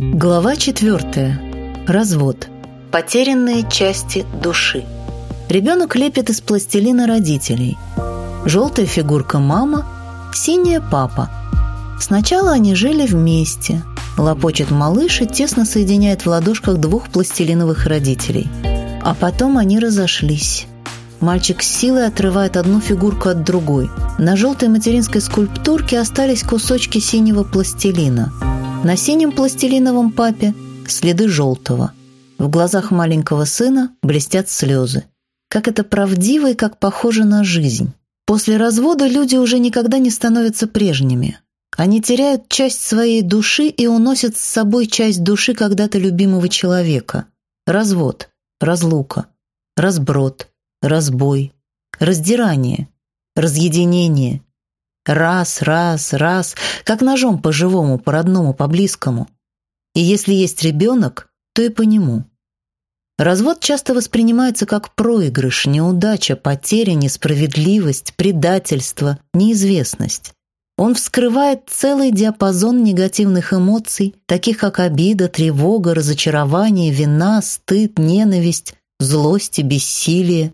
Глава четвертая. Развод. Потерянные части души. Ребенок лепит из пластилина родителей. Желтая фигурка мама, синяя папа. Сначала они жили вместе. Лопочет малыш и тесно соединяет в ладошках двух пластилиновых родителей. А потом они разошлись. Мальчик с силой отрывает одну фигурку от другой. На желтой материнской скульптурке остались кусочки синего пластилина. На синем пластилиновом папе следы желтого. В глазах маленького сына блестят слезы. Как это правдиво и как похоже на жизнь. После развода люди уже никогда не становятся прежними. Они теряют часть своей души и уносят с собой часть души когда-то любимого человека. Развод, разлука, разброд, разбой, раздирание, разъединение. Раз, раз, раз, как ножом по-живому, по-родному, по-близкому. И если есть ребенок, то и по нему. Развод часто воспринимается как проигрыш, неудача, потеря, несправедливость, предательство, неизвестность. Он вскрывает целый диапазон негативных эмоций, таких как обида, тревога, разочарование, вина, стыд, ненависть, злость и бессилие.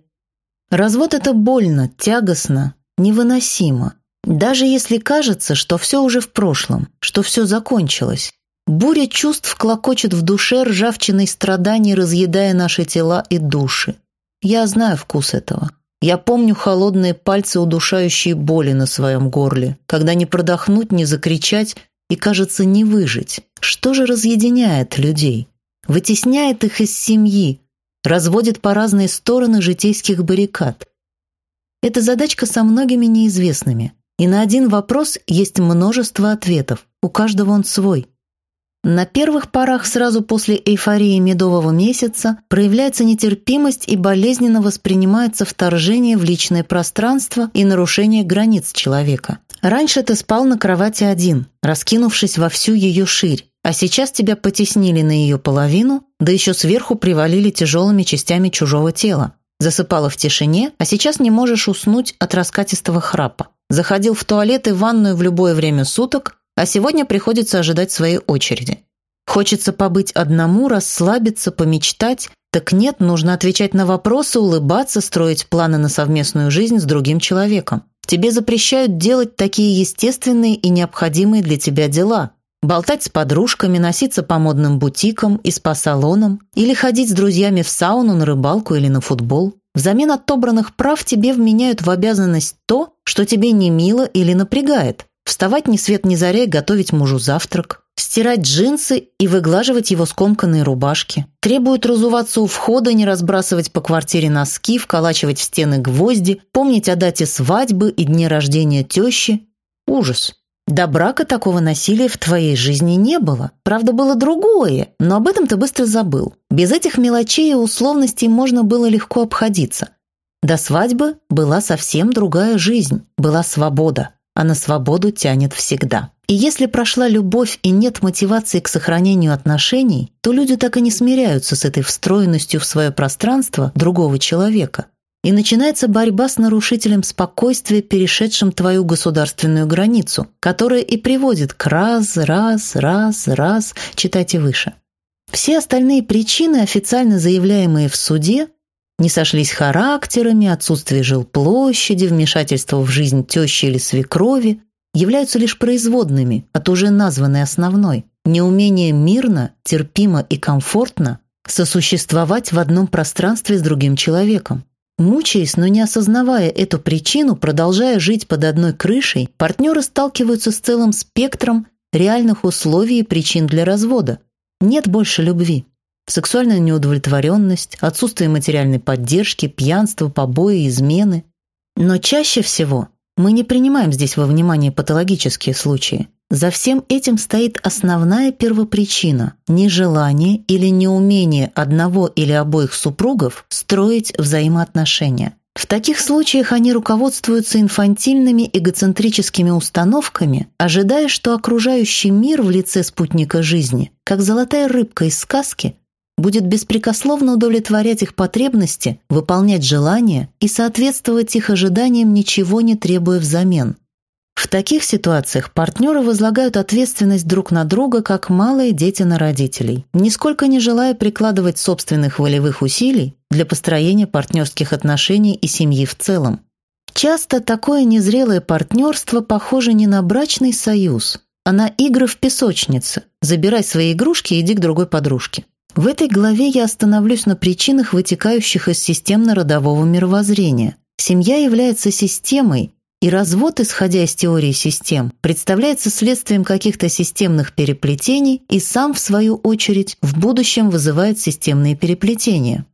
Развод – это больно, тягостно, невыносимо. Даже если кажется, что все уже в прошлом, что все закончилось. Буря чувств клокочет в душе ржавчиной страданий, разъедая наши тела и души. Я знаю вкус этого. Я помню холодные пальцы, удушающие боли на своем горле, когда не продохнуть, не закричать и, кажется, не выжить. Что же разъединяет людей? Вытесняет их из семьи, разводит по разные стороны житейских баррикад. Это задачка со многими неизвестными. И на один вопрос есть множество ответов, у каждого он свой. На первых порах сразу после эйфории медового месяца проявляется нетерпимость и болезненно воспринимается вторжение в личное пространство и нарушение границ человека. Раньше ты спал на кровати один, раскинувшись во всю ее ширь, а сейчас тебя потеснили на ее половину, да еще сверху привалили тяжелыми частями чужого тела. Засыпала в тишине, а сейчас не можешь уснуть от раскатистого храпа. Заходил в туалет и ванную в любое время суток, а сегодня приходится ожидать своей очереди. Хочется побыть одному, расслабиться, помечтать. Так нет, нужно отвечать на вопросы, улыбаться, строить планы на совместную жизнь с другим человеком. Тебе запрещают делать такие естественные и необходимые для тебя дела. Болтать с подружками, носиться по модным бутикам и спа-салонам или ходить с друзьями в сауну, на рыбалку или на футбол. Взамен отобранных прав тебе вменяют в обязанность то, что тебе не мило или напрягает. Вставать ни свет ни заря и готовить мужу завтрак. Стирать джинсы и выглаживать его скомканные рубашки. Требуют разуваться у входа, не разбрасывать по квартире носки, вколачивать в стены гвозди, помнить о дате свадьбы и дне рождения тещи. Ужас. До брака такого насилия в твоей жизни не было. Правда, было другое, но об этом ты быстро забыл. Без этих мелочей и условностей можно было легко обходиться. До свадьбы была совсем другая жизнь, была свобода, а на свободу тянет всегда. И если прошла любовь и нет мотивации к сохранению отношений, то люди так и не смиряются с этой встроенностью в свое пространство другого человека. И начинается борьба с нарушителем спокойствия, перешедшим твою государственную границу, которая и приводит к раз, раз, раз, раз, читайте выше. Все остальные причины, официально заявляемые в суде, не сошлись характерами, отсутствие жилплощади, вмешательство в жизнь тещи или свекрови, являются лишь производными от уже названной основной. Неумение мирно, терпимо и комфортно сосуществовать в одном пространстве с другим человеком. Мучаясь, но не осознавая эту причину, продолжая жить под одной крышей, партнеры сталкиваются с целым спектром реальных условий и причин для развода. Нет больше любви. Сексуальная неудовлетворенность, отсутствие материальной поддержки, пьянство, побои, измены. Но чаще всего мы не принимаем здесь во внимание патологические случаи. За всем этим стоит основная первопричина – нежелание или неумение одного или обоих супругов строить взаимоотношения. В таких случаях они руководствуются инфантильными эгоцентрическими установками, ожидая, что окружающий мир в лице спутника жизни, как золотая рыбка из сказки, будет беспрекословно удовлетворять их потребности, выполнять желания и соответствовать их ожиданиям, ничего не требуя взамен. В таких ситуациях партнеры возлагают ответственность друг на друга, как малые дети на родителей, нисколько не желая прикладывать собственных волевых усилий для построения партнерских отношений и семьи в целом. Часто такое незрелое партнерство похоже не на брачный союз, а на игры в песочнице. Забирай свои игрушки и иди к другой подружке. В этой главе я остановлюсь на причинах, вытекающих из системно-родового мировоззрения. Семья является системой, и развод, исходя из теории систем, представляется следствием каких-то системных переплетений и сам, в свою очередь, в будущем вызывает системные переплетения.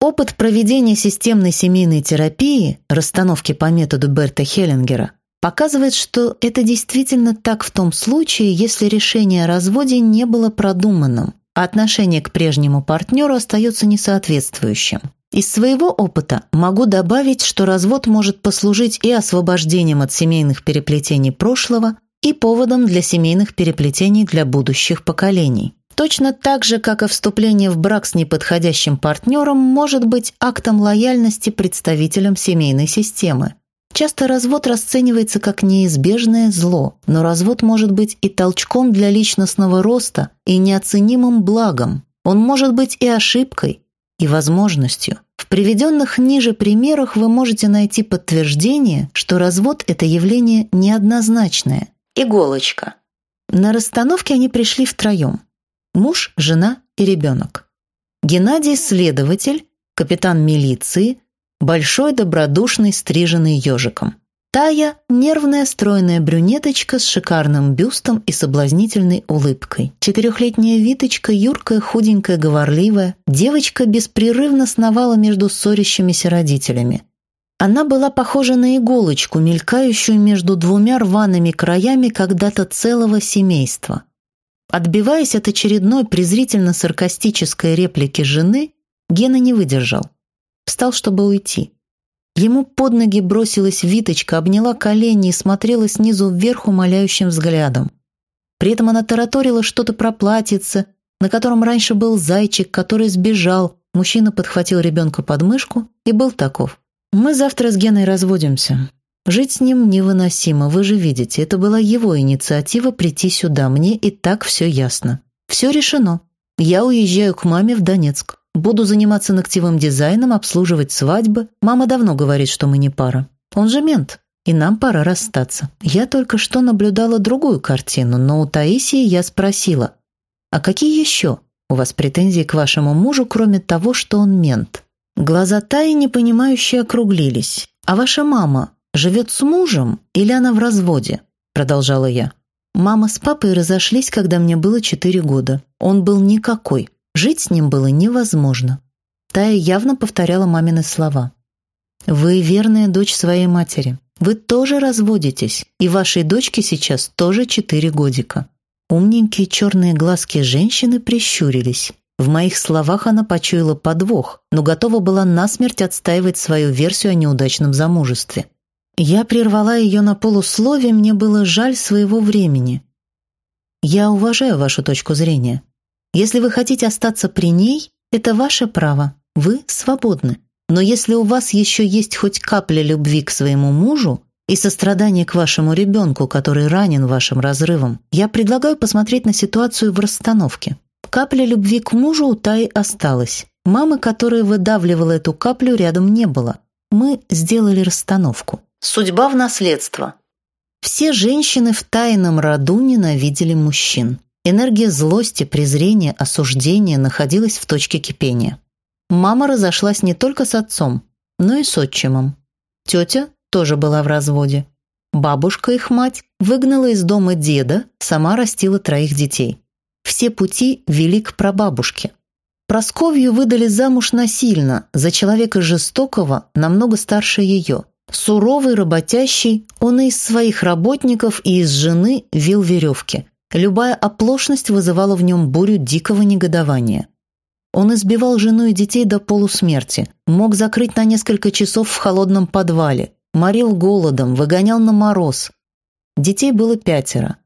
Опыт проведения системной семейной терапии, расстановки по методу Берта Хеллингера, показывает, что это действительно так в том случае, если решение о разводе не было продуманным, а отношение к прежнему партнеру остается несоответствующим. Из своего опыта могу добавить, что развод может послужить и освобождением от семейных переплетений прошлого, и поводом для семейных переплетений для будущих поколений. Точно так же, как и вступление в брак с неподходящим партнером может быть актом лояльности представителям семейной системы. Часто развод расценивается как неизбежное зло, но развод может быть и толчком для личностного роста, и неоценимым благом. Он может быть и ошибкой, и возможностью. В приведенных ниже примерах вы можете найти подтверждение, что развод – это явление неоднозначное. Иголочка. На расстановке они пришли втроем. Муж, жена и ребенок. Геннадий – следователь, капитан милиции, большой добродушный стриженный ежиком. Тая – нервная стройная брюнеточка с шикарным бюстом и соблазнительной улыбкой. Четырехлетняя Виточка, юркая, худенькая, говорливая. Девочка беспрерывно сновала между ссорящимися родителями. Она была похожа на иголочку, мелькающую между двумя рваными краями когда-то целого семейства. Отбиваясь от очередной презрительно-саркастической реплики жены, Гена не выдержал. Встал, чтобы уйти. Ему под ноги бросилась Виточка, обняла колени и смотрела снизу вверх умоляющим взглядом. При этом она тараторила что-то про платьице, на котором раньше был зайчик, который сбежал. Мужчина подхватил ребенка под мышку и был таков. «Мы завтра с Геной разводимся. Жить с ним невыносимо, вы же видите. Это была его инициатива прийти сюда. Мне и так все ясно. Все решено. Я уезжаю к маме в Донецк. Буду заниматься ногтевым дизайном, обслуживать свадьбы. Мама давно говорит, что мы не пара. Он же мент, и нам пора расстаться. Я только что наблюдала другую картину, но у Таисии я спросила, а какие еще у вас претензии к вашему мужу, кроме того, что он мент? Глаза Таи непонимающе округлились. А ваша мама живет с мужем или она в разводе? Продолжала я. Мама с папой разошлись, когда мне было четыре года. Он был никакой. Жить с ним было невозможно. Тая явно повторяла мамины слова. «Вы верная дочь своей матери. Вы тоже разводитесь, и вашей дочке сейчас тоже четыре годика». Умненькие черные глазки женщины прищурились. В моих словах она почуяла подвох, но готова была насмерть отстаивать свою версию о неудачном замужестве. Я прервала ее на полуслове, мне было жаль своего времени. «Я уважаю вашу точку зрения. Если вы хотите остаться при ней, это ваше право, вы свободны. Но если у вас еще есть хоть капля любви к своему мужу и сострадания к вашему ребенку, который ранен вашим разрывом, я предлагаю посмотреть на ситуацию в расстановке. Капля любви к мужу у Таи осталась. Мамы, которая выдавливала эту каплю, рядом не было. Мы сделали расстановку. Судьба в наследство. Все женщины в тайном роду ненавидели мужчин. Энергия злости, презрения, осуждения находилась в точке кипения. Мама разошлась не только с отцом, но и с отчимом. Тетя тоже была в разводе. Бабушка, их мать, выгнала из дома деда, сама растила троих детей. Все пути вели к прабабушке. Просковью выдали замуж насильно, за человека жестокого, намного старше ее. Суровый, работящий, он и из своих работников, и из жены вил веревки – Любая оплошность вызывала в нем бурю дикого негодования. Он избивал жену и детей до полусмерти, мог закрыть на несколько часов в холодном подвале, морил голодом, выгонял на мороз. Детей было пятеро.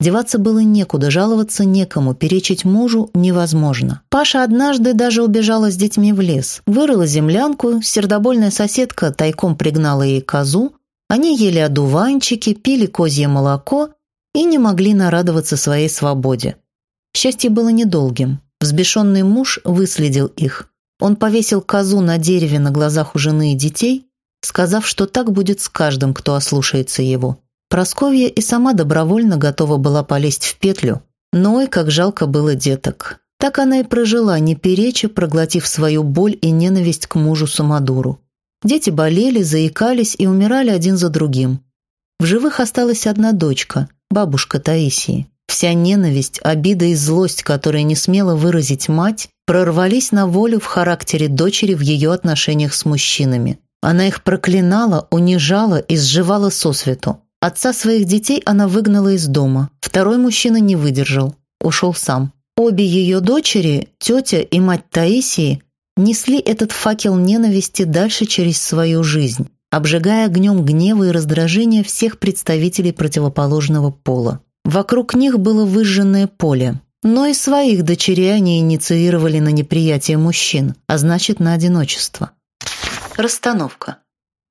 Деваться было некуда, жаловаться некому, перечить мужу невозможно. Паша однажды даже убежала с детьми в лес, вырыла землянку, сердобольная соседка тайком пригнала ей козу, Они ели одуванчики, пили козье молоко и не могли нарадоваться своей свободе. Счастье было недолгим. Взбешенный муж выследил их. Он повесил козу на дереве на глазах у жены и детей, сказав, что так будет с каждым, кто ослушается его. Просковья и сама добровольно готова была полезть в петлю, но ой, как жалко было деток. Так она и прожила, не переча, проглотив свою боль и ненависть к мужу Самодуру. Дети болели, заикались и умирали один за другим. В живых осталась одна дочка, бабушка Таисии. Вся ненависть, обида и злость, которые не смела выразить мать, прорвались на волю в характере дочери в ее отношениях с мужчинами. Она их проклинала, унижала и сживала сосвету. Отца своих детей она выгнала из дома. Второй мужчина не выдержал, ушел сам. Обе ее дочери, тетя и мать Таисии, несли этот факел ненависти дальше через свою жизнь, обжигая огнем гнева и раздражения всех представителей противоположного пола. Вокруг них было выжженное поле, но и своих дочерей они инициировали на неприятие мужчин, а значит, на одиночество. Расстановка.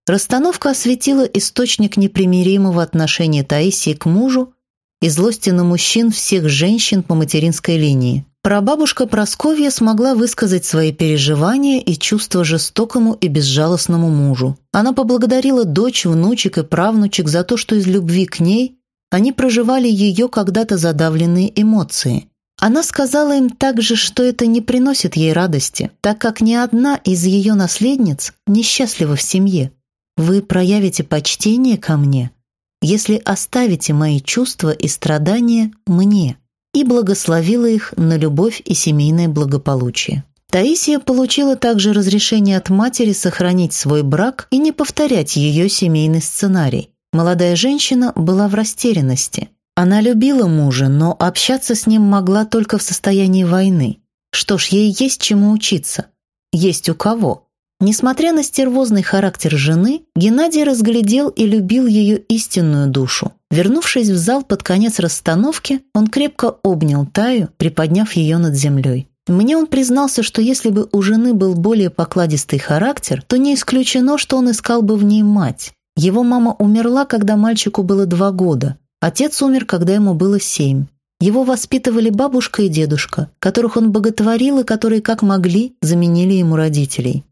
Расстановка осветила источник непримиримого отношения Таисии к мужу и злости на мужчин всех женщин по материнской линии. Прабабушка Просковья смогла высказать свои переживания и чувства жестокому и безжалостному мужу. Она поблагодарила дочь, внучек и правнучек за то, что из любви к ней они проживали ее когда-то задавленные эмоции. Она сказала им также, что это не приносит ей радости, так как ни одна из ее наследниц несчастлива в семье. Вы проявите почтение ко мне, если оставите мои чувства и страдания мне, и благословила их на любовь и семейное благополучие. Таисия получила также разрешение от матери сохранить свой брак и не повторять ее семейный сценарий. Молодая женщина была в растерянности. Она любила мужа, но общаться с ним могла только в состоянии войны. Что ж, ей есть чему учиться. Есть у кого. Несмотря на стервозный характер жены, Геннадий разглядел и любил ее истинную душу. Вернувшись в зал под конец расстановки, он крепко обнял Таю, приподняв ее над землей. Мне он признался, что если бы у жены был более покладистый характер, то не исключено, что он искал бы в ней мать. Его мама умерла, когда мальчику было два года. Отец умер, когда ему было семь. Его воспитывали бабушка и дедушка, которых он боготворил и которые, как могли, заменили ему родителей.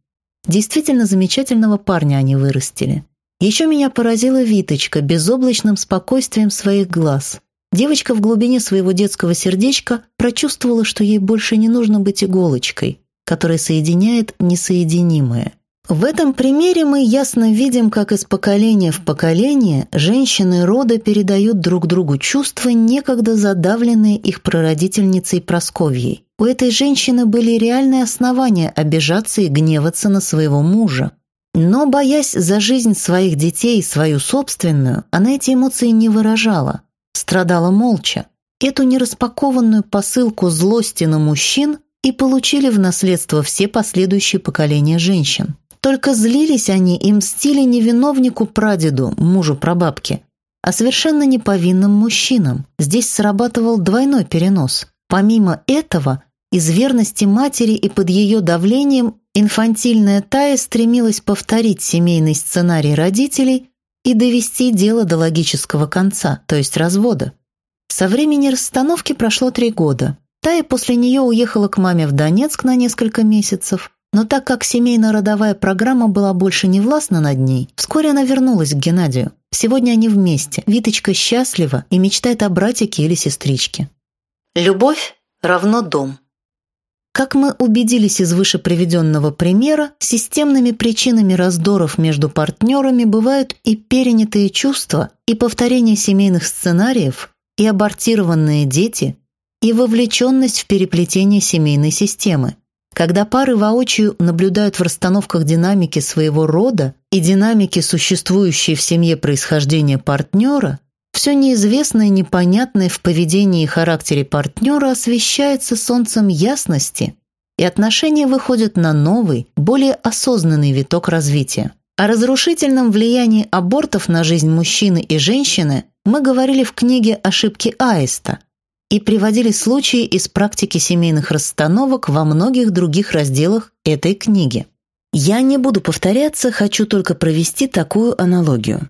Действительно замечательного парня они вырастили. Еще меня поразила Виточка безоблачным спокойствием своих глаз. Девочка в глубине своего детского сердечка прочувствовала, что ей больше не нужно быть иголочкой, которая соединяет несоединимое. В этом примере мы ясно видим, как из поколения в поколение женщины рода передают друг другу чувства, некогда задавленные их прародительницей Просковьей. У этой женщины были реальные основания обижаться и гневаться на своего мужа. Но, боясь за жизнь своих детей и свою собственную, она эти эмоции не выражала, страдала молча. Эту нераспакованную посылку злости на мужчин и получили в наследство все последующие поколения женщин. Только злились они и мстили не виновнику-прадеду, мужу прабабки, а совершенно неповинным мужчинам. Здесь срабатывал двойной перенос. Помимо этого, из верности матери и под ее давлением инфантильная Тая стремилась повторить семейный сценарий родителей и довести дело до логического конца, то есть развода. Со времени расстановки прошло три года. Тая после нее уехала к маме в Донецк на несколько месяцев, но так как семейно-родовая программа была больше не властна над ней, вскоре она вернулась к Геннадию. Сегодня они вместе. Виточка счастлива и мечтает о братике или сестричке. Любовь равно дом. Как мы убедились из выше приведенного примера, системными причинами раздоров между партнерами бывают и перенятые чувства, и повторение семейных сценариев, и абортированные дети, и вовлеченность в переплетение семейной системы. Когда пары воочию наблюдают в расстановках динамики своего рода и динамики, существующей в семье происхождения партнера, все неизвестное непонятное в поведении и характере партнера освещается солнцем ясности, и отношения выходят на новый, более осознанный виток развития. О разрушительном влиянии абортов на жизнь мужчины и женщины мы говорили в книге «Ошибки Аиста» и приводили случаи из практики семейных расстановок во многих других разделах этой книги. Я не буду повторяться, хочу только провести такую аналогию.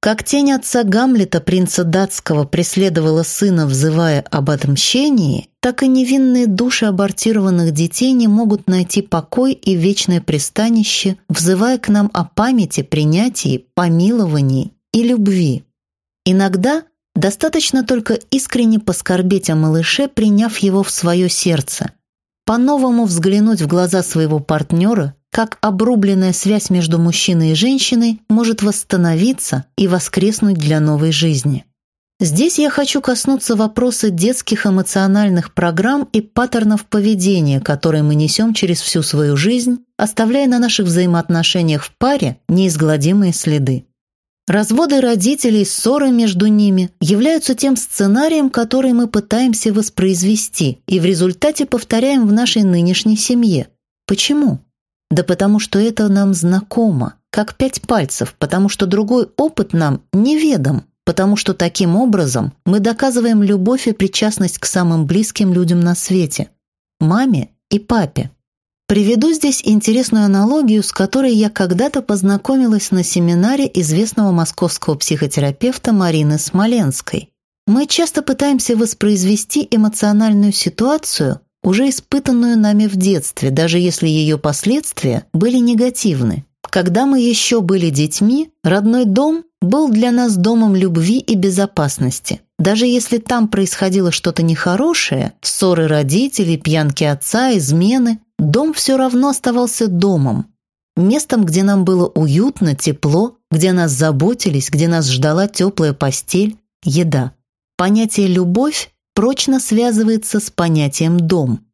Как тень отца Гамлета принца датского преследовала сына, взывая об отмщении, так и невинные души абортированных детей не могут найти покой и вечное пристанище, взывая к нам о памяти, принятии, помиловании и любви. Иногда достаточно только искренне поскорбеть о малыше, приняв его в свое сердце, по-новому взглянуть в глаза своего партнера, как обрубленная связь между мужчиной и женщиной может восстановиться и воскреснуть для новой жизни. Здесь я хочу коснуться вопроса детских эмоциональных программ и паттернов поведения, которые мы несем через всю свою жизнь, оставляя на наших взаимоотношениях в паре неизгладимые следы. Разводы родителей, ссоры между ними являются тем сценарием, который мы пытаемся воспроизвести и в результате повторяем в нашей нынешней семье. Почему? Да потому что это нам знакомо, как пять пальцев, потому что другой опыт нам неведом, потому что таким образом мы доказываем любовь и причастность к самым близким людям на свете – маме и папе. Приведу здесь интересную аналогию, с которой я когда-то познакомилась на семинаре известного московского психотерапевта Марины Смоленской. Мы часто пытаемся воспроизвести эмоциональную ситуацию, уже испытанную нами в детстве, даже если ее последствия были негативны. Когда мы еще были детьми, родной дом был для нас домом любви и безопасности. Даже если там происходило что-то нехорошее, ссоры родителей, пьянки отца, измены, дом все равно оставался домом. Местом, где нам было уютно, тепло, где нас заботились, где нас ждала теплая постель, еда. Понятие «любовь» прочно связывается с понятием «дом».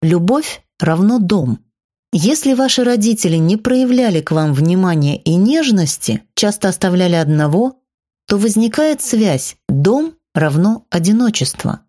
Любовь равно дом. Если ваши родители не проявляли к вам внимания и нежности, часто оставляли одного, то возникает связь «дом равно одиночество».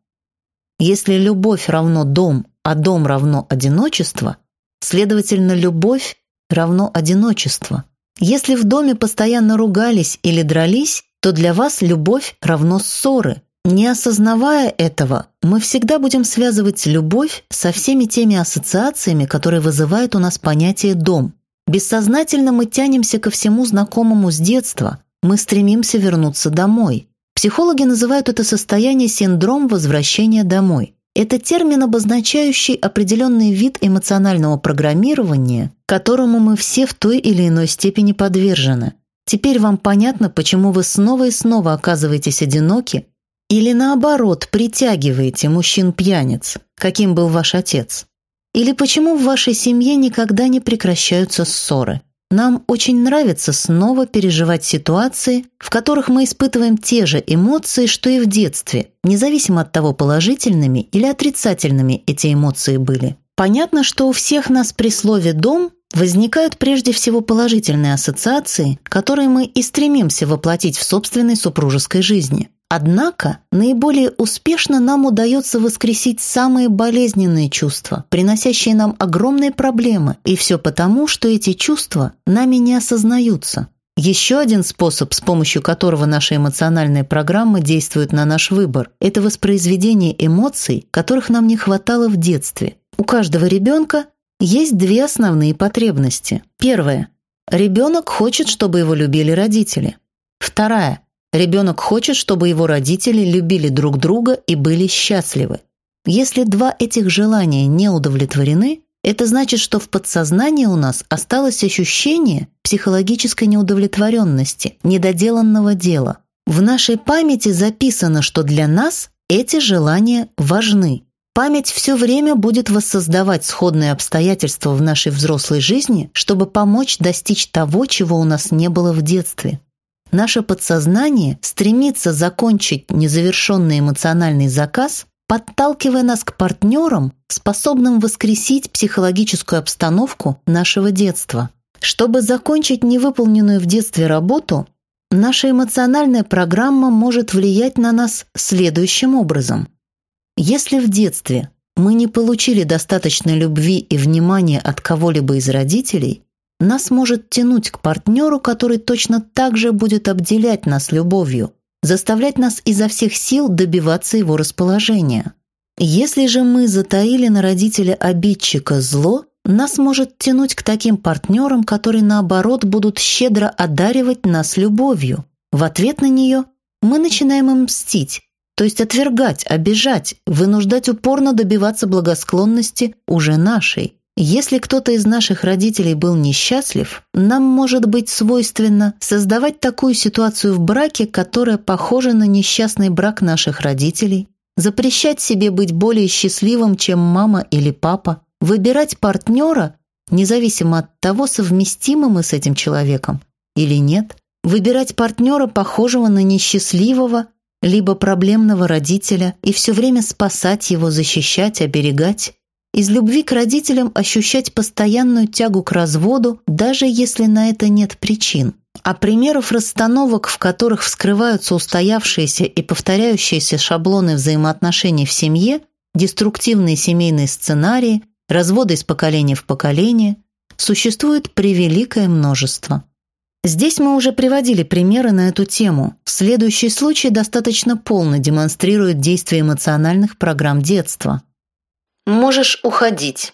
Если любовь равно дом, а дом равно одиночество, следовательно, любовь равно одиночество. Если в доме постоянно ругались или дрались, то для вас любовь равно ссоры, не осознавая этого, мы всегда будем связывать любовь со всеми теми ассоциациями, которые вызывают у нас понятие «дом». Бессознательно мы тянемся ко всему знакомому с детства. Мы стремимся вернуться домой. Психологи называют это состояние синдром возвращения домой. Это термин, обозначающий определенный вид эмоционального программирования, которому мы все в той или иной степени подвержены. Теперь вам понятно, почему вы снова и снова оказываетесь одиноки или наоборот, притягиваете мужчин-пьяниц, каким был ваш отец? Или почему в вашей семье никогда не прекращаются ссоры? Нам очень нравится снова переживать ситуации, в которых мы испытываем те же эмоции, что и в детстве, независимо от того, положительными или отрицательными эти эмоции были. Понятно, что у всех нас при слове «дом» возникают прежде всего положительные ассоциации, которые мы и стремимся воплотить в собственной супружеской жизни. Однако наиболее успешно нам удается воскресить самые болезненные чувства, приносящие нам огромные проблемы, и все потому, что эти чувства нами не осознаются. Еще один способ, с помощью которого наша эмоциональная программа действует на наш выбор, это воспроизведение эмоций, которых нам не хватало в детстве. У каждого ребенка есть две основные потребности. Первая. Ребенок хочет, чтобы его любили родители. Вторая. Ребенок хочет, чтобы его родители любили друг друга и были счастливы. Если два этих желания не удовлетворены, это значит, что в подсознании у нас осталось ощущение психологической неудовлетворенности, недоделанного дела. В нашей памяти записано, что для нас эти желания важны. Память все время будет воссоздавать сходные обстоятельства в нашей взрослой жизни, чтобы помочь достичь того, чего у нас не было в детстве. Наше подсознание стремится закончить незавершенный эмоциональный заказ, подталкивая нас к партнерам, способным воскресить психологическую обстановку нашего детства. Чтобы закончить невыполненную в детстве работу, наша эмоциональная программа может влиять на нас следующим образом. Если в детстве мы не получили достаточной любви и внимания от кого-либо из родителей, нас может тянуть к партнеру, который точно так же будет обделять нас любовью, заставлять нас изо всех сил добиваться его расположения. Если же мы затаили на родителя обидчика зло, нас может тянуть к таким партнерам, которые, наоборот, будут щедро одаривать нас любовью. В ответ на нее мы начинаем им мстить, то есть отвергать, обижать, вынуждать упорно добиваться благосклонности уже нашей. Если кто-то из наших родителей был несчастлив, нам может быть свойственно создавать такую ситуацию в браке, которая похожа на несчастный брак наших родителей, запрещать себе быть более счастливым, чем мама или папа, выбирать партнера, независимо от того, совместимы мы с этим человеком или нет, выбирать партнера, похожего на несчастливого, либо проблемного родителя, и все время спасать его, защищать, оберегать, из любви к родителям ощущать постоянную тягу к разводу, даже если на это нет причин. А примеров расстановок, в которых вскрываются устоявшиеся и повторяющиеся шаблоны взаимоотношений в семье, деструктивные семейные сценарии, разводы из поколения в поколение, существует превеликое множество. Здесь мы уже приводили примеры на эту тему. Следующий случай достаточно полно демонстрирует действие эмоциональных программ детства. Можешь уходить.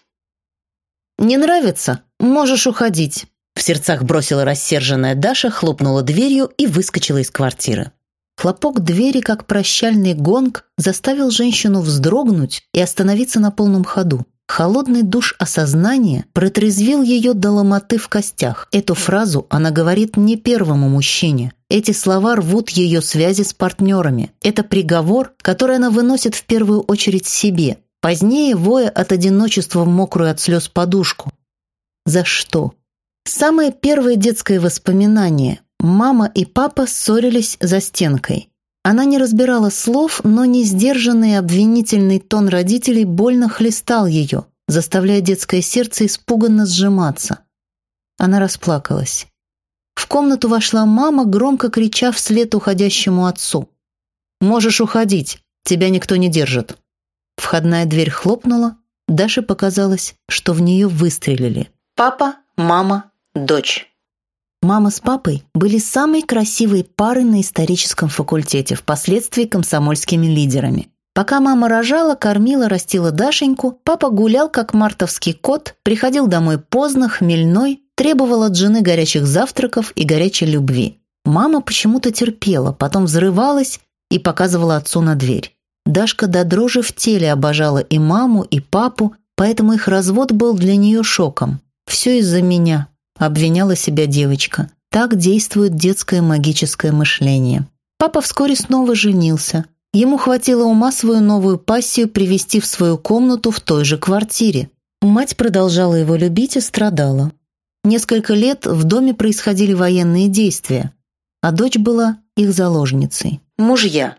Не нравится? Можешь уходить. В сердцах бросила рассерженная Даша, хлопнула дверью и выскочила из квартиры. Хлопок двери, как прощальный гонг, заставил женщину вздрогнуть и остановиться на полном ходу. Холодный душ осознания протрезвил ее до ломоты в костях. Эту фразу она говорит не первому мужчине. Эти слова рвут ее связи с партнерами. Это приговор, который она выносит в первую очередь себе, Позднее воя от одиночества в мокрую от слез подушку. За что? Самое первое детское воспоминание. Мама и папа ссорились за стенкой. Она не разбирала слов, но несдержанный обвинительный тон родителей больно хлестал ее, заставляя детское сердце испуганно сжиматься. Она расплакалась. В комнату вошла мама, громко крича вслед уходящему отцу. «Можешь уходить, тебя никто не держит». Входная дверь хлопнула, Даше показалось, что в нее выстрелили. Папа, мама, дочь. Мама с папой были самой красивой парой на историческом факультете, впоследствии комсомольскими лидерами. Пока мама рожала, кормила, растила Дашеньку, папа гулял, как мартовский кот, приходил домой поздно, хмельной, требовал от жены горячих завтраков и горячей любви. Мама почему-то терпела, потом взрывалась и показывала отцу на дверь. Дашка до дрожи в теле обожала и маму, и папу, поэтому их развод был для нее шоком. «Все из-за меня», – обвиняла себя девочка. Так действует детское магическое мышление. Папа вскоре снова женился. Ему хватило ума свою новую пассию привести в свою комнату в той же квартире. Мать продолжала его любить и страдала. Несколько лет в доме происходили военные действия, а дочь была их заложницей. Мужья.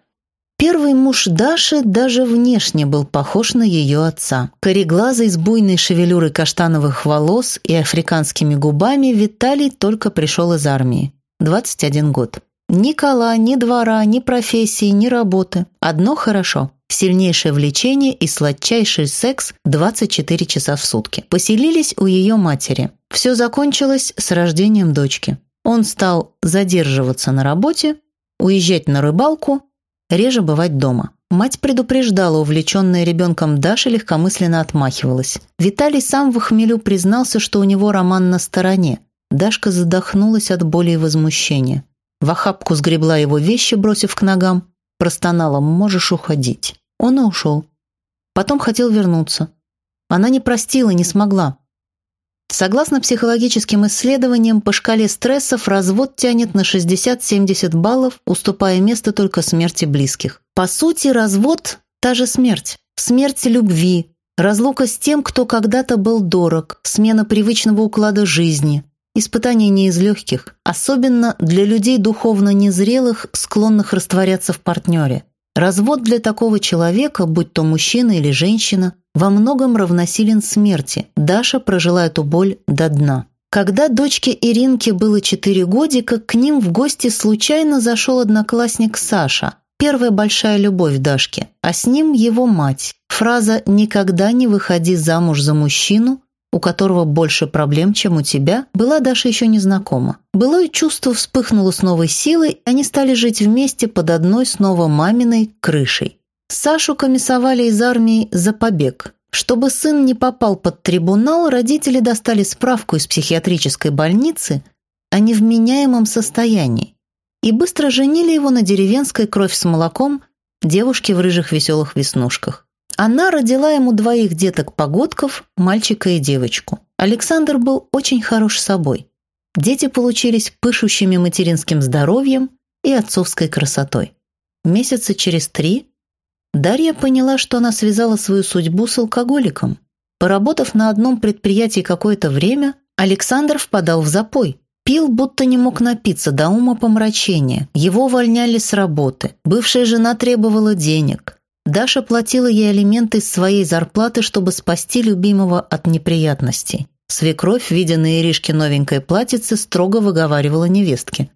Первый муж Даши даже внешне был похож на ее отца. Кореглазый с буйной шевелюрой каштановых волос и африканскими губами Виталий только пришел из армии. 21 год. Ни кола, ни двора, ни профессии, ни работы. Одно хорошо. Сильнейшее влечение и сладчайший секс 24 часа в сутки. Поселились у ее матери. Все закончилось с рождением дочки. Он стал задерживаться на работе, уезжать на рыбалку реже бывать дома. Мать предупреждала, увлеченная ребенком Даша легкомысленно отмахивалась. Виталий сам в хмелю признался, что у него роман на стороне. Дашка задохнулась от боли и возмущения. В охапку сгребла его вещи, бросив к ногам. Простонала «Можешь уходить». Он и ушел. Потом хотел вернуться. Она не простила, не смогла. Согласно психологическим исследованиям, по шкале стрессов развод тянет на 60-70 баллов, уступая место только смерти близких. По сути, развод – та же смерть. Смерть любви, разлука с тем, кто когда-то был дорог, смена привычного уклада жизни. Испытание не из легких, особенно для людей духовно незрелых, склонных растворяться в партнере. Развод для такого человека, будь то мужчина или женщина, во многом равносилен смерти. Даша прожила эту боль до дна. Когда дочке Иринке было четыре годика, к ним в гости случайно зашел одноклассник Саша, первая большая любовь Дашки, а с ним его мать. Фраза «никогда не выходи замуж за мужчину» у которого больше проблем, чем у тебя, была Даша еще не знакома. Былое чувство вспыхнуло с новой силой, они стали жить вместе под одной снова маминой крышей. Сашу комиссовали из армии за побег. Чтобы сын не попал под трибунал, родители достали справку из психиатрической больницы о невменяемом состоянии. и быстро женили его на деревенской кровь с молоком девушке в рыжих веселых веснушках. Она родила ему двоих деток-погодков, мальчика и девочку. Александр был очень хорош собой. Дети получились пышущими материнским здоровьем и отцовской красотой. Месяца через три Дарья поняла, что она связала свою судьбу с алкоголиком. Поработав на одном предприятии какое-то время, Александр впадал в запой. Пил, будто не мог напиться до ума помрачения. Его увольняли с работы. Бывшая жена требовала денег. Даша платила ей алименты из своей зарплаты, чтобы спасти любимого от неприятностей. Свекровь, видя на Иришке новенькое платьице, строго выговаривала невестке.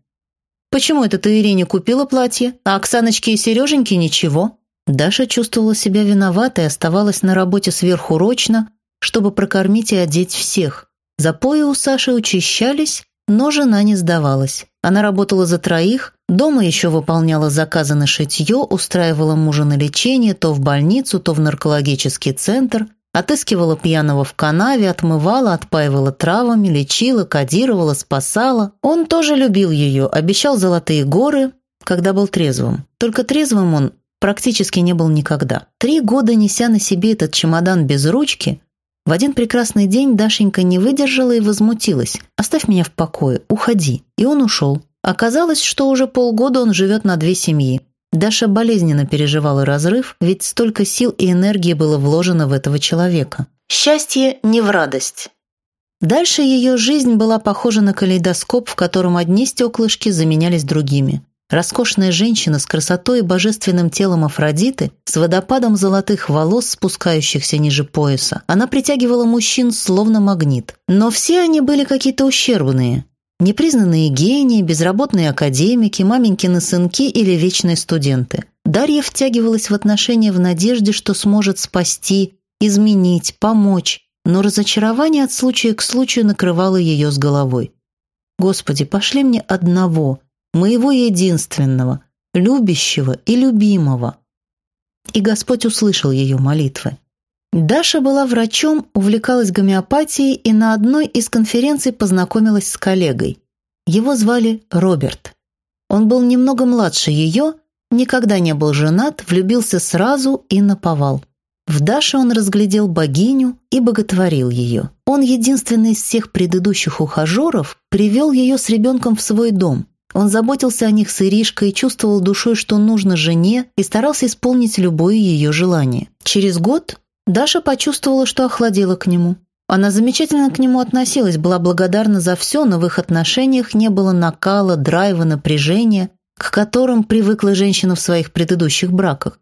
«Почему это ты Ирине купила платье, а Оксаночке и Сереженьке ничего?» Даша чувствовала себя виноватой и оставалась на работе сверхурочно, чтобы прокормить и одеть всех. Запои у Саши учащались, но жена не сдавалась. Она работала за троих, дома еще выполняла заказы на шитье, устраивала мужа на лечение то в больницу, то в наркологический центр, отыскивала пьяного в канаве, отмывала, отпаивала травами, лечила, кодировала, спасала. Он тоже любил ее, обещал золотые горы, когда был трезвым. Только трезвым он практически не был никогда. Три года неся на себе этот чемодан без ручки, в один прекрасный день Дашенька не выдержала и возмутилась. «Оставь меня в покое, уходи». И он ушел. Оказалось, что уже полгода он живет на две семьи. Даша болезненно переживала разрыв, ведь столько сил и энергии было вложено в этого человека. Счастье не в радость. Дальше ее жизнь была похожа на калейдоскоп, в котором одни стеклышки заменялись другими. Роскошная женщина с красотой и божественным телом Афродиты, с водопадом золотых волос, спускающихся ниже пояса, она притягивала мужчин словно магнит. Но все они были какие-то ущербные. Непризнанные гении, безработные академики, маменькины сынки или вечные студенты. Дарья втягивалась в отношения в надежде, что сможет спасти, изменить, помочь, но разочарование от случая к случаю накрывало ее с головой. «Господи, пошли мне одного», моего единственного, любящего и любимого. И Господь услышал ее молитвы. Даша была врачом, увлекалась гомеопатией и на одной из конференций познакомилась с коллегой. Его звали Роберт. Он был немного младше ее, никогда не был женат, влюбился сразу и наповал. В Даше он разглядел богиню и боготворил ее. Он, единственный из всех предыдущих ухажеров, привел ее с ребенком в свой дом, он заботился о них с Иришкой, чувствовал душой, что нужно жене, и старался исполнить любое ее желание. Через год Даша почувствовала, что охладела к нему. Она замечательно к нему относилась, была благодарна за все, но в их отношениях не было накала, драйва, напряжения, к которым привыкла женщина в своих предыдущих браках.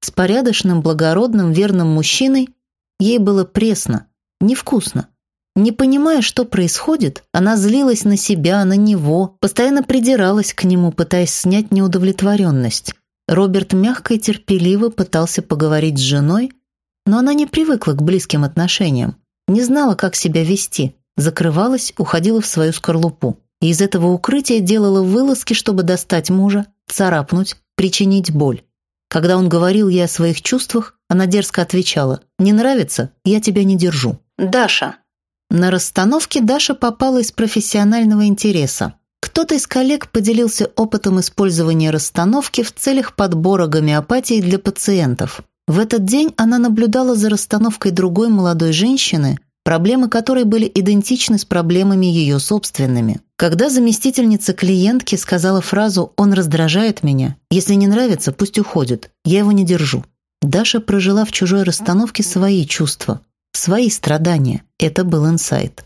С порядочным, благородным, верным мужчиной ей было пресно, невкусно. Не понимая, что происходит, она злилась на себя, на него, постоянно придиралась к нему, пытаясь снять неудовлетворенность. Роберт мягко и терпеливо пытался поговорить с женой, но она не привыкла к близким отношениям, не знала, как себя вести, закрывалась, уходила в свою скорлупу. И из этого укрытия делала вылазки, чтобы достать мужа, царапнуть, причинить боль. Когда он говорил ей о своих чувствах, она дерзко отвечала «Не нравится? Я тебя не держу». «Даша, на расстановке Даша попала из профессионального интереса. Кто-то из коллег поделился опытом использования расстановки в целях подбора гомеопатии для пациентов. В этот день она наблюдала за расстановкой другой молодой женщины, проблемы которой были идентичны с проблемами ее собственными. Когда заместительница клиентки сказала фразу «Он раздражает меня. Если не нравится, пусть уходит. Я его не держу». Даша прожила в чужой расстановке свои чувства свои страдания. Это был инсайт.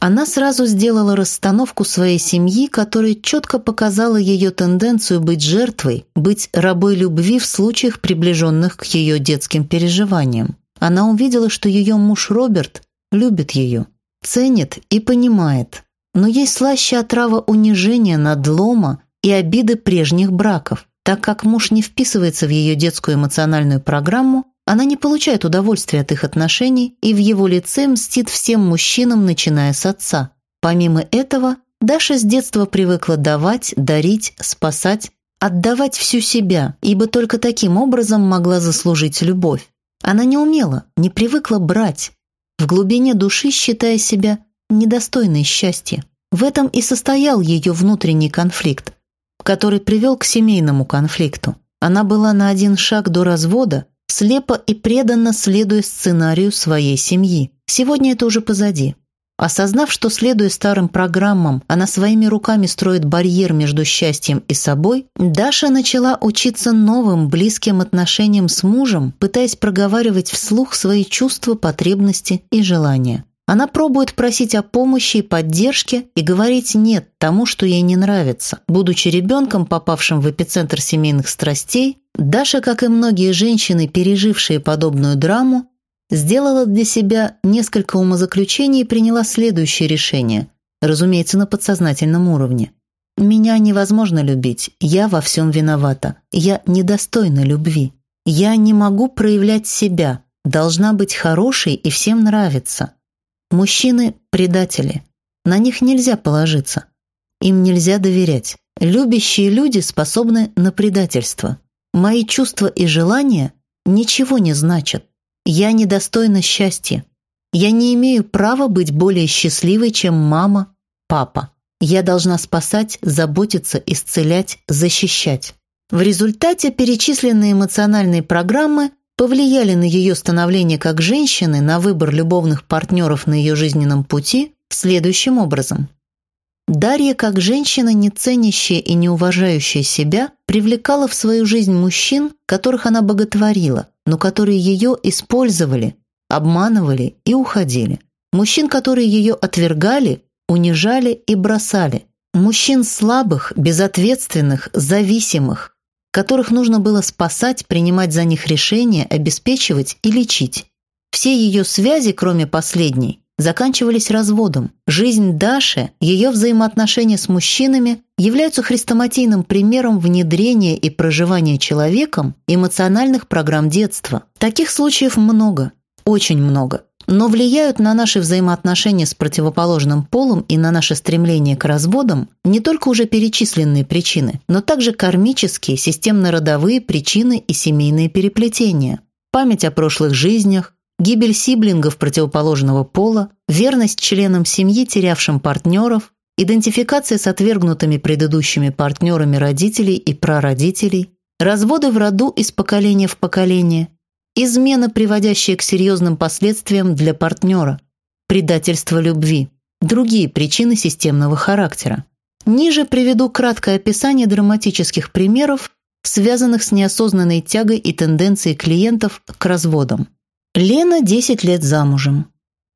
Она сразу сделала расстановку своей семьи, которая четко показала ее тенденцию быть жертвой, быть рабой любви в случаях, приближенных к ее детским переживаниям. Она увидела, что ее муж Роберт любит ее, ценит и понимает, но ей слаще отрава унижения, надлома и обиды прежних браков. Так как муж не вписывается в ее детскую эмоциональную программу, она не получает удовольствия от их отношений и в его лице мстит всем мужчинам, начиная с отца. Помимо этого, Даша с детства привыкла давать, дарить, спасать, отдавать всю себя, ибо только таким образом могла заслужить любовь. Она не умела, не привыкла брать, в глубине души считая себя недостойной счастья. В этом и состоял ее внутренний конфликт. который привел к семейному конфликту. Она была на один шаг до развода, слепо и преданно следуя сценарию своей семьи. Сегодня это уже позади. Осознав, что, следуя старым программам, она своими руками строит барьер между счастьем и собой, Даша начала учиться новым, близким отношениям с мужем, пытаясь проговаривать вслух свои чувства, потребности и желания. Она пробует просить о помощи и поддержке и говорить «нет» тому, что ей не нравится. Будучи ребенком, попавшим в эпицентр семейных страстей, Даша, как и многие женщины, пережившие подобную драму, сделала для себя несколько умозаключений и приняла следующее решение, разумеется, на подсознательном уровне. «Меня невозможно любить, я во всем виновата, я недостойна любви, я не могу проявлять себя, должна быть хорошей и всем нравиться. Мужчины – предатели, на них нельзя положиться, им нельзя доверять. Любящие люди способны на предательство. Мои чувства и желания ничего не значат. Я недостойна счастья. Я не имею права быть более счастливой, чем мама, папа. Я должна спасать, заботиться, исцелять, защищать. В результате перечисленные эмоциональные программы повлияли на ее становление как женщины, на выбор любовных партнеров на ее жизненном пути следующим образом. Дарья, как женщина, не ценящая и не уважающая себя, привлекала в свою жизнь мужчин, которых она боготворила, но которые ее использовали, обманывали и уходили. Мужчин, которые ее отвергали, унижали и бросали. Мужчин слабых, безответственных, зависимых, которых нужно было спасать, принимать за них решения, обеспечивать и лечить. Все ее связи, кроме последней, заканчивались разводом. Жизнь Даши, ее взаимоотношения с мужчинами являются хрестоматийным примером внедрения и проживания человеком эмоциональных программ детства. Таких случаев много, очень много. Но влияют на наши взаимоотношения с противоположным полом и на наше стремление к разводам не только уже перечисленные причины, но также кармические, системно-родовые причины и семейные переплетения. Память о прошлых жизнях, гибель сиблингов противоположного пола, верность членам семьи, терявшим партнеров, идентификация с отвергнутыми предыдущими партнерами родителей и прародителей, разводы в роду из поколения в поколение, измена, приводящая к серьезным последствиям для партнера, предательство любви, другие причины системного характера. Ниже приведу краткое описание драматических примеров, связанных с неосознанной тягой и тенденцией клиентов к разводам. Лена 10 лет замужем.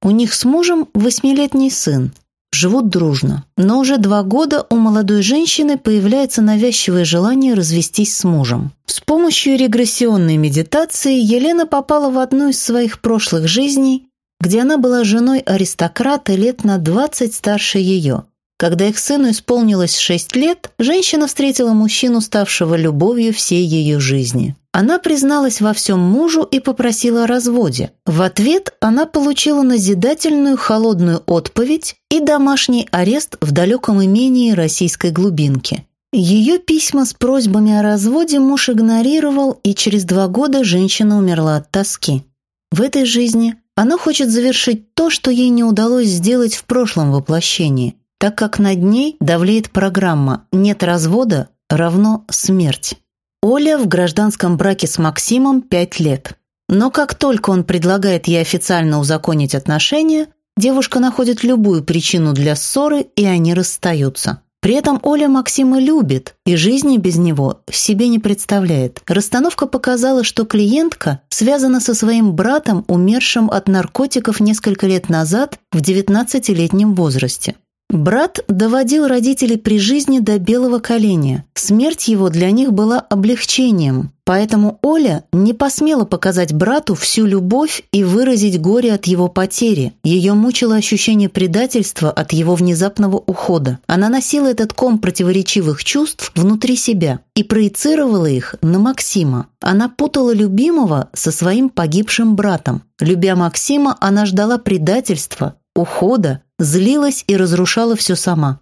У них с мужем восьмилетний сын. Живут дружно. Но уже два года у молодой женщины появляется навязчивое желание развестись с мужем. С помощью регрессионной медитации Елена попала в одну из своих прошлых жизней, где она была женой аристократа лет на 20 старше ее. Когда их сыну исполнилось 6 лет, женщина встретила мужчину, ставшего любовью всей ее жизни. Она призналась во всем мужу и попросила о разводе. В ответ она получила назидательную холодную отповедь и домашний арест в далеком имении российской глубинки. Ее письма с просьбами о разводе муж игнорировал, и через два года женщина умерла от тоски. В этой жизни она хочет завершить то, что ей не удалось сделать в прошлом воплощении, так как над ней давлеет программа «нет развода равно смерть». Оля в гражданском браке с Максимом пять лет. Но как только он предлагает ей официально узаконить отношения, девушка находит любую причину для ссоры, и они расстаются. При этом Оля Максима любит и жизни без него себе не представляет. Расстановка показала, что клиентка связана со своим братом, умершим от наркотиков несколько лет назад в 19-летнем возрасте. Брат доводил родителей при жизни до белого коленя. Смерть его для них была облегчением, поэтому Оля не посмела показать брату всю любовь и выразить горе от его потери. Ее мучило ощущение предательства от его внезапного ухода. Она носила этот ком противоречивых чувств внутри себя и проецировала их на Максима. Она путала любимого со своим погибшим братом. Любя Максима, она ждала предательства, ухода, злилась и разрушала все сама.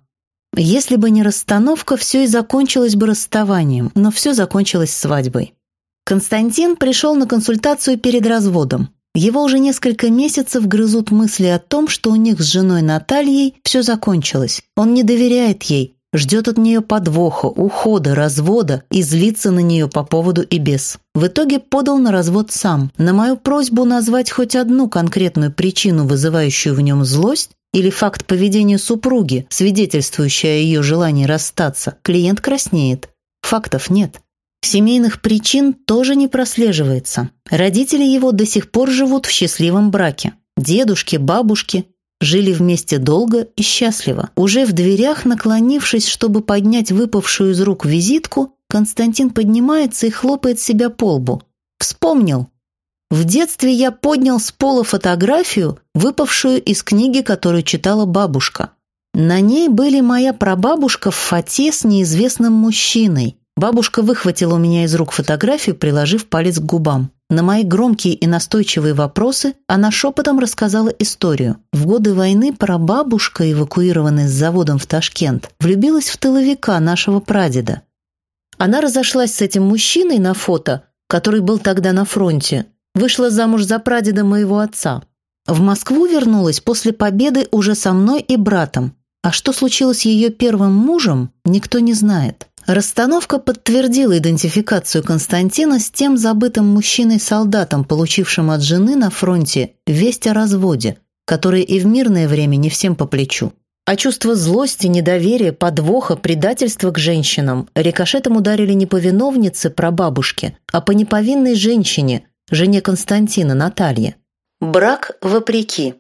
Если бы не расстановка, все и закончилось бы расставанием, но все закончилось свадьбой. Константин пришел на консультацию перед разводом. Его уже несколько месяцев грызут мысли о том, что у них с женой Натальей все закончилось. Он не доверяет ей, ждет от нее подвоха, ухода, развода и злится на нее по поводу и без. В итоге подал на развод сам. На мою просьбу назвать хоть одну конкретную причину, вызывающую в нем злость, или факт поведения супруги, свидетельствующий о ее желании расстаться, клиент краснеет. Фактов нет. Семейных причин тоже не прослеживается. Родители его до сих пор живут в счастливом браке. Дедушки, бабушки жили вместе долго и счастливо. Уже в дверях, наклонившись, чтобы поднять выпавшую из рук визитку, Константин поднимается и хлопает себя по лбу. Вспомнил. В детстве я поднял с пола фотографию, выпавшую из книги, которую читала бабушка. На ней были моя прабабушка в фате с неизвестным мужчиной. Бабушка выхватила у меня из рук фотографию, приложив палец к губам. На мои громкие и настойчивые вопросы она шепотом рассказала историю. В годы войны прабабушка, эвакуированная с заводом в Ташкент, влюбилась в тыловика нашего прадеда. Она разошлась с этим мужчиной на фото, который был тогда на фронте, вышла замуж за прадеда моего отца. В Москву вернулась после победы уже со мной и братом. А что случилось с ее первым мужем, никто не знает. Расстановка подтвердила идентификацию Константина с тем забытым мужчиной-солдатом, получившим от жены на фронте весть о разводе, которая и в мирное время не всем по плечу. А чувство злости, недоверия, подвоха, предательства к женщинам рикошетом ударили не по виновнице прабабушке, а по неповинной женщине, жене Константина, Наталье. Брак вопреки.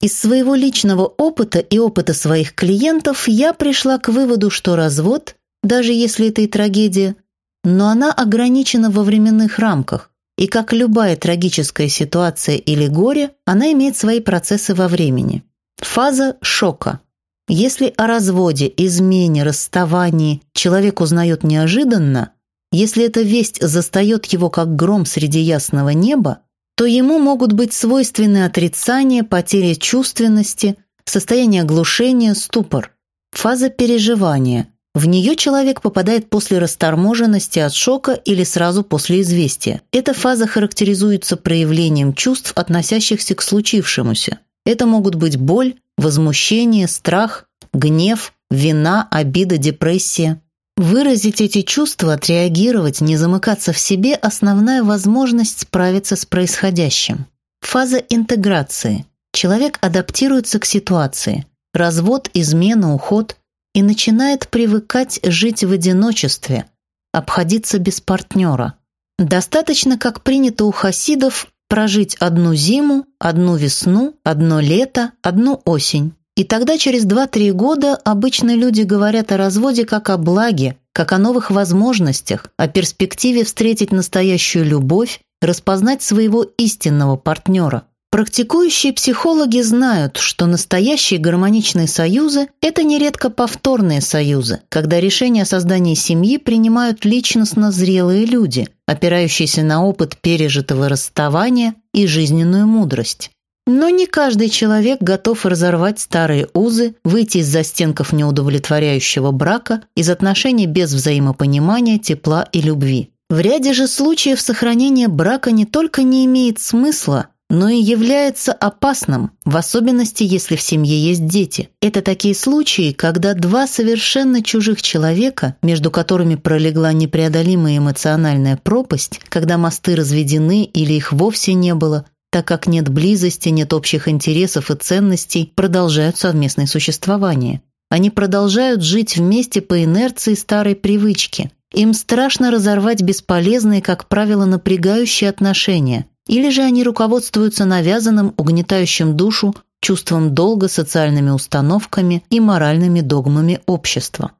Из своего личного опыта и опыта своих клиентов я пришла к выводу, что развод даже если это и трагедия, но она ограничена во временных рамках, и как любая трагическая ситуация или горе, она имеет свои процессы во времени. Фаза шока. Если о разводе, измене, расставании человек узнает неожиданно, если эта весть застает его как гром среди ясного неба, то ему могут быть свойственны отрицание, потеря чувственности, состояние оглушения, ступор. Фаза переживания – в нее человек попадает после расторможенности от шока или сразу после известия. Эта фаза характеризуется проявлением чувств, относящихся к случившемуся. Это могут быть боль, возмущение, страх, гнев, вина, обида, депрессия. Выразить эти чувства, отреагировать, не замыкаться в себе – основная возможность справиться с происходящим. Фаза интеграции. Человек адаптируется к ситуации. Развод, измена, уход – и начинает привыкать жить в одиночестве, обходиться без партнера. Достаточно, как принято у хасидов, прожить одну зиму, одну весну, одно лето, одну осень. И тогда через 2-3 года обычные люди говорят о разводе как о благе, как о новых возможностях, о перспективе встретить настоящую любовь, распознать своего истинного партнера. Практикующие психологи знают, что настоящие гармоничные союзы – это нередко повторные союзы, когда решение о создании семьи принимают личностно зрелые люди, опирающиеся на опыт пережитого расставания и жизненную мудрость. Но не каждый человек готов разорвать старые узы, выйти из застенков неудовлетворяющего брака, из отношений без взаимопонимания, тепла и любви. В ряде же случаев сохранение брака не только не имеет смысла, но и является опасным, в особенности, если в семье есть дети. Это такие случаи, когда два совершенно чужих человека, между которыми пролегла непреодолимая эмоциональная пропасть, когда мосты разведены или их вовсе не было, так как нет близости, нет общих интересов и ценностей, продолжают совместное существование. Они продолжают жить вместе по инерции старой привычки. Им страшно разорвать бесполезные, как правило, напрягающие отношения – или же они руководствуются навязанным, угнетающим душу чувством долга, социальными установками и моральными догмами общества.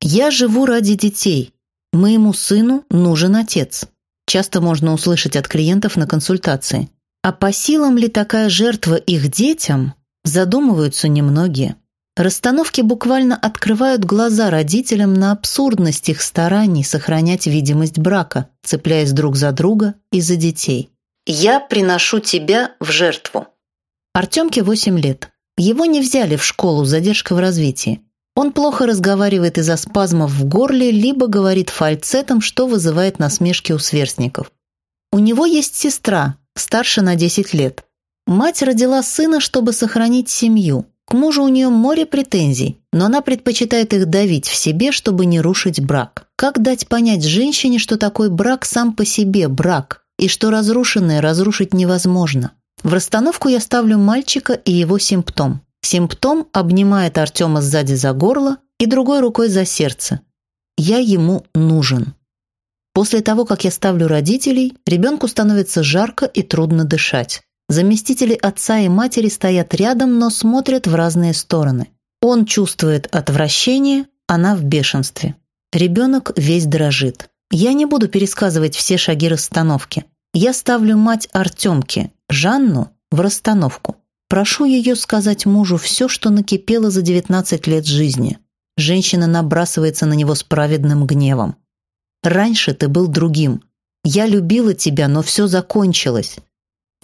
«Я живу ради детей. Моему сыну нужен отец». Часто можно услышать от клиентов на консультации. А по силам ли такая жертва их детям, задумываются немногие. Расстановки буквально открывают глаза родителям на абсурдность их стараний сохранять видимость брака, цепляясь друг за друга и за детей. «Я приношу тебя в жертву». Артемке 8 лет. Его не взяли в школу, задержка в развитии. Он плохо разговаривает из-за спазмов в горле, либо говорит фальцетом, что вызывает насмешки у сверстников. У него есть сестра, старше на 10 лет. Мать родила сына, чтобы сохранить семью. К мужу у нее море претензий, но она предпочитает их давить в себе, чтобы не рушить брак. Как дать понять женщине, что такой брак сам по себе брак, и что разрушенное разрушить невозможно? В расстановку я ставлю мальчика и его симптом. Симптом обнимает Артема сзади за горло и другой рукой за сердце. Я ему нужен. После того, как я ставлю родителей, ребенку становится жарко и трудно дышать. Заместители отца и матери стоят рядом, но смотрят в разные стороны. Он чувствует отвращение, она в бешенстве. Ребенок весь дрожит. Я не буду пересказывать все шаги расстановки. Я ставлю мать Артемки, Жанну, в расстановку. Прошу ее сказать мужу все, что накипело за 19 лет жизни. Женщина набрасывается на него с праведным гневом. Раньше ты был другим. Я любила тебя, но все закончилось».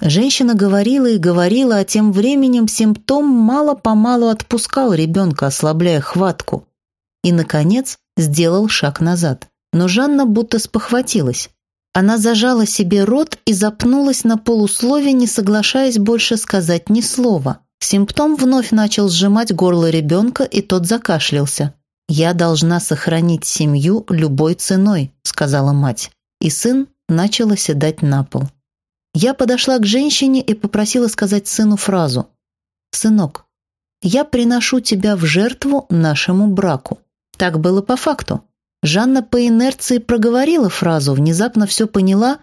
Женщина говорила и говорила, а тем временем симптом мало-помалу отпускал ребенка, ослабляя хватку. И, наконец, сделал шаг назад. Но Жанна будто спохватилась. Она зажала себе рот и запнулась на полуслове, не соглашаясь больше сказать ни слова. Симптом вновь начал сжимать горло ребенка, и тот закашлялся. «Я должна сохранить семью любой ценой», — сказала мать. И сын начал оседать на пол. Я подошла к женщине и попросила сказать сыну фразу. «Сынок, я приношу тебя в жертву нашему браку». Так было по факту. Жанна по инерции проговорила фразу, внезапно все поняла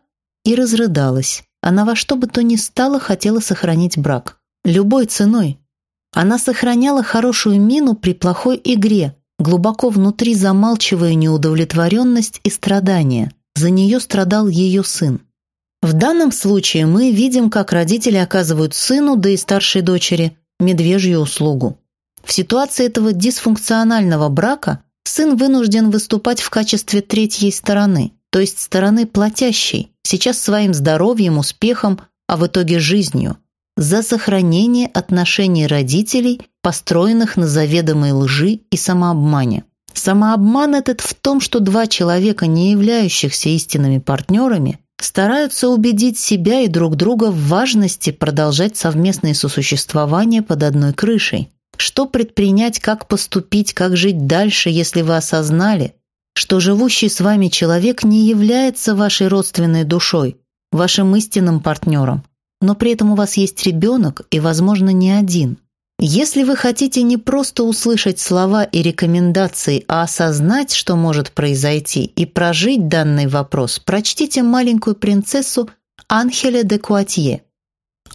и разрыдалась. Она во что бы то ни стало хотела сохранить брак. Любой ценой. Она сохраняла хорошую мину при плохой игре, глубоко внутри замалчивая неудовлетворенность и страдания. За нее страдал ее сын. В данном случае мы видим, как родители оказывают сыну, да и старшей дочери, медвежью услугу. В ситуации этого дисфункционального брака сын вынужден выступать в качестве третьей стороны, то есть стороны платящей, сейчас своим здоровьем, успехом, а в итоге жизнью, за сохранение отношений родителей построенных на заведомой лжи и самообмане. Самообман этот в том, что два человека, не являющихся истинными партнерами, стараются убедить себя и друг друга в важности продолжать совместное сосуществование под одной крышей. Что предпринять, как поступить, как жить дальше, если вы осознали, что живущий с вами человек не является вашей родственной душой, вашим истинным партнером, но при этом у вас есть ребенок и, возможно, не один – если вы хотите не просто услышать слова и рекомендации, а осознать, что может произойти, и прожить данный вопрос, прочтите «Маленькую принцессу» Анхеля де Куатье.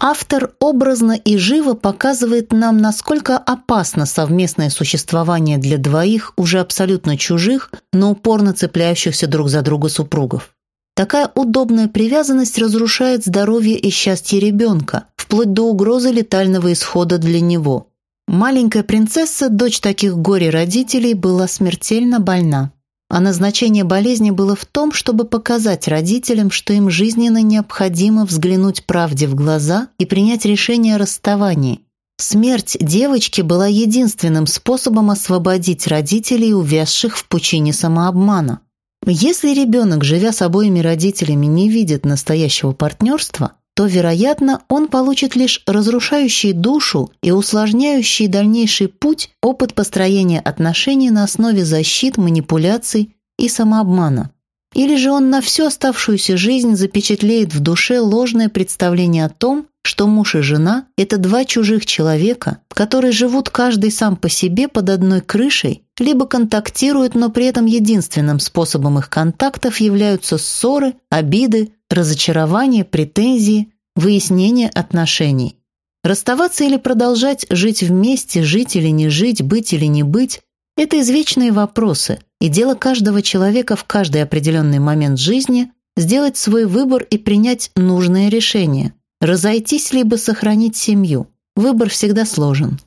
Автор образно и живо показывает нам, насколько опасно совместное существование для двоих, уже абсолютно чужих, но упорно цепляющихся друг за друга супругов. Такая удобная привязанность разрушает здоровье и счастье ребенка, вплоть до угрозы летального исхода для него. Маленькая принцесса, дочь таких горе-родителей, была смертельно больна. А назначение болезни было в том, чтобы показать родителям, что им жизненно необходимо взглянуть правде в глаза и принять решение о расставании. Смерть девочки была единственным способом освободить родителей, увязших в пучине самообмана. Если ребенок, живя с обоими родителями, не видит настоящего партнерства, то, вероятно, он получит лишь разрушающий душу и усложняющий дальнейший путь опыт построения отношений на основе защит, манипуляций и самообмана. Или же он на всю оставшуюся жизнь запечатлеет в душе ложное представление о том, что муж и жена – это два чужих человека, которые живут каждый сам по себе под одной крышей, либо контактируют, но при этом единственным способом их контактов являются ссоры, обиды, разочарование, претензии, выяснение отношений. Расставаться или продолжать жить вместе, жить или не жить, быть или не быть – это извечные вопросы, и дело каждого человека в каждый определенный момент жизни сделать свой выбор и принять нужное решение – Разойтись либо сохранить семью. Выбор всегда сложен.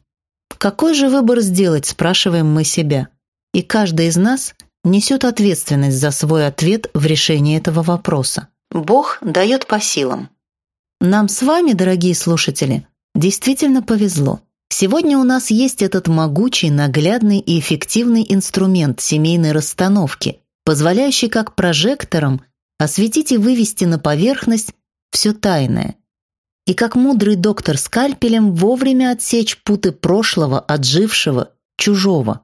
Какой же выбор сделать, спрашиваем мы себя. И каждый из нас несет ответственность за свой ответ в решении этого вопроса. Бог дает по силам. Нам с вами, дорогие слушатели, действительно повезло. Сегодня у нас есть этот могучий, наглядный и эффективный инструмент семейной расстановки, позволяющий как прожектором осветить и вывести на поверхность все тайное – и как мудрый доктор скальпелем вовремя отсечь путы прошлого, отжившего, чужого.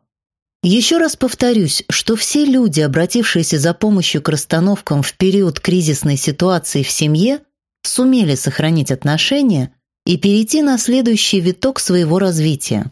Еще раз повторюсь, что все люди, обратившиеся за помощью к расстановкам в период кризисной ситуации в семье, сумели сохранить отношения и перейти на следующий виток своего развития.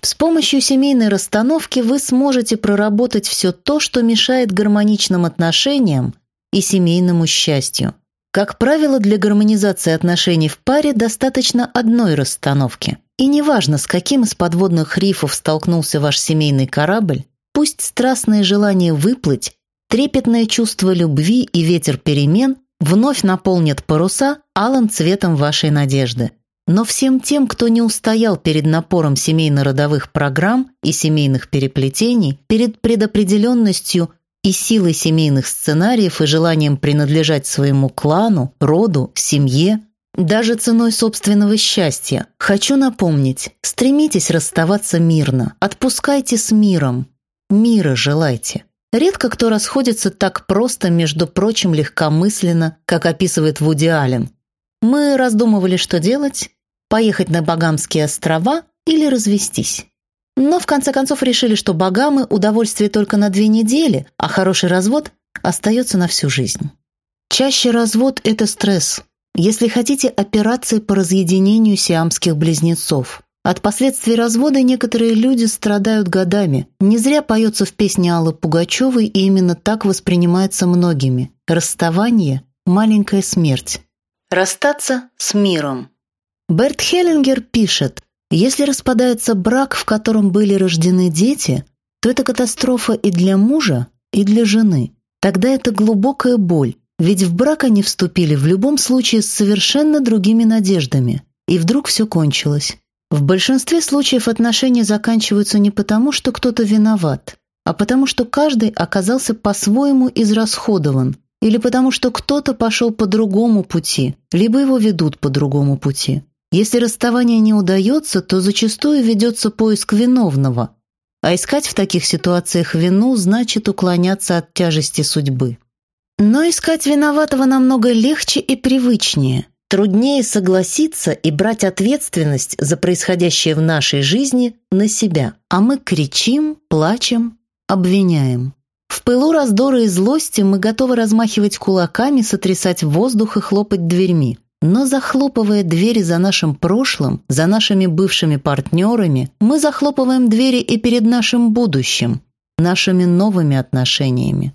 С помощью семейной расстановки вы сможете проработать все то, что мешает гармоничным отношениям и семейному счастью. Как правило, для гармонизации отношений в паре достаточно одной расстановки. И неважно, с каким из подводных рифов столкнулся ваш семейный корабль, пусть страстное желание выплыть, трепетное чувство любви и ветер перемен вновь наполнят паруса алым цветом вашей надежды. Но всем тем, кто не устоял перед напором семейно-родовых программ и семейных переплетений, перед предопределенностью и силой семейных сценариев и желанием принадлежать своему клану, роду, семье, даже ценой собственного счастья. Хочу напомнить, стремитесь расставаться мирно, отпускайте с миром, мира желайте. Редко кто расходится так просто, между прочим, легкомысленно, как описывает Вуди Аллен. Мы раздумывали, что делать, поехать на Багамские острова или развестись. Но в конце концов решили, что Багамы – удовольствие только на две недели, а хороший развод остается на всю жизнь. Чаще развод – это стресс. Если хотите, операции по разъединению сиамских близнецов. От последствий развода некоторые люди страдают годами. Не зря поется в песне Аллы Пугачевой, и именно так воспринимается многими. Расставание – маленькая смерть. Расстаться с миром. Берт Хеллингер пишет, если распадается брак, в котором были рождены дети, то это катастрофа и для мужа, и для жены. Тогда это глубокая боль, ведь в брак они вступили в любом случае с совершенно другими надеждами. И вдруг все кончилось. В большинстве случаев отношения заканчиваются не потому, что кто-то виноват, а потому что каждый оказался по-своему израсходован, или потому что кто-то пошел по другому пути, либо его ведут по другому пути. Если расставание не удается, то зачастую ведется поиск виновного, а искать в таких ситуациях вину значит уклоняться от тяжести судьбы. Но искать виноватого намного легче и привычнее. Труднее согласиться и брать ответственность за происходящее в нашей жизни на себя. А мы кричим, плачем, обвиняем. В пылу раздора и злости мы готовы размахивать кулаками, сотрясать воздух и хлопать дверьми. Но захлопывая двери за нашим прошлым, за нашими бывшими партнерами, мы захлопываем двери и перед нашим будущим, нашими новыми отношениями.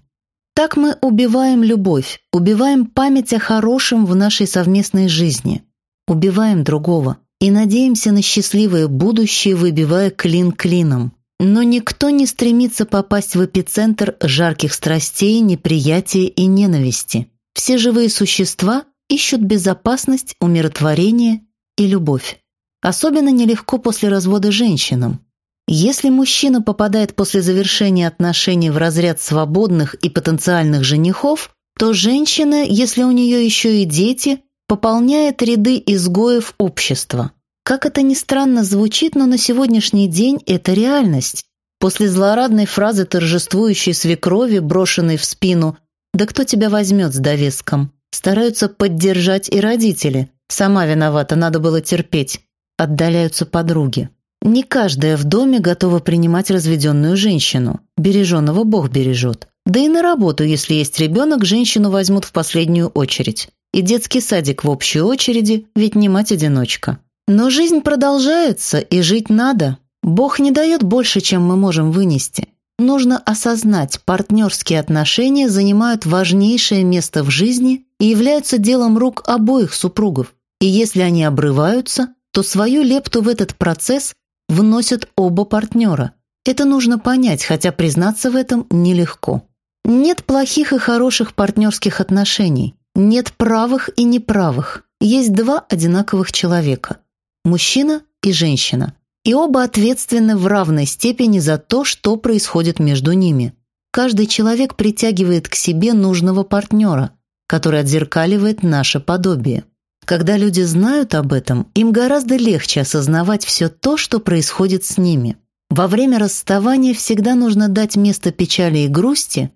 Так мы убиваем любовь, убиваем память о хорошем в нашей совместной жизни, убиваем другого и надеемся на счастливое будущее, выбивая клин клином. Но никто не стремится попасть в эпицентр жарких страстей, неприятия и ненависти. Все живые существа ищут безопасность, умиротворение и любовь. Особенно нелегко после развода женщинам. Если мужчина попадает после завершения отношений в разряд свободных и потенциальных женихов, то женщина, если у нее еще и дети, пополняет ряды изгоев общества. Как это ни странно звучит, но на сегодняшний день это реальность. После злорадной фразы торжествующей свекрови, брошенной в спину «Да кто тебя возьмет с довеском?» Стараются поддержать и родители. Сама виновата, надо было терпеть. Отдаляются подруги. Не каждая в доме готова принимать разведенную женщину. Береженного Бог бережет. Да и на работу, если есть ребенок, женщину возьмут в последнюю очередь. И детский садик в общей очереди, ведь не мать-одиночка. Но жизнь продолжается, и жить надо. Бог не дает больше, чем мы можем вынести. Нужно осознать, партнерские отношения занимают важнейшее место в жизни и являются делом рук обоих супругов. И если они обрываются, то свою лепту в этот процесс вносят оба партнера. Это нужно понять, хотя признаться в этом нелегко. Нет плохих и хороших партнерских отношений. Нет правых и неправых. Есть два одинаковых человека – мужчина и женщина и оба ответственны в равной степени за то, что происходит между ними. Каждый человек притягивает к себе нужного партнера, который отзеркаливает наше подобие. Когда люди знают об этом, им гораздо легче осознавать все то, что происходит с ними. Во время расставания всегда нужно дать место печали и грусти,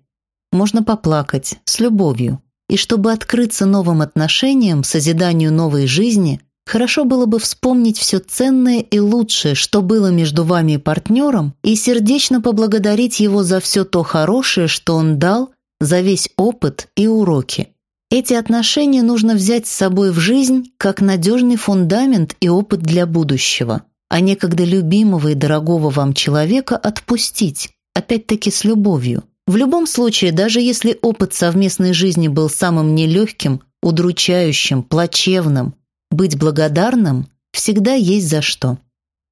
можно поплакать, с любовью. И чтобы открыться новым отношениям, созиданию новой жизни, хорошо было бы вспомнить все ценное и лучшее, что было между вами и партнером, и сердечно поблагодарить его за все то хорошее, что он дал, за весь опыт и уроки. Эти отношения нужно взять с собой в жизнь как надежный фундамент и опыт для будущего, а некогда любимого и дорогого вам человека отпустить, опять-таки с любовью. В любом случае, даже если опыт совместной жизни был самым нелегким, удручающим, плачевным, быть благодарным всегда есть за что.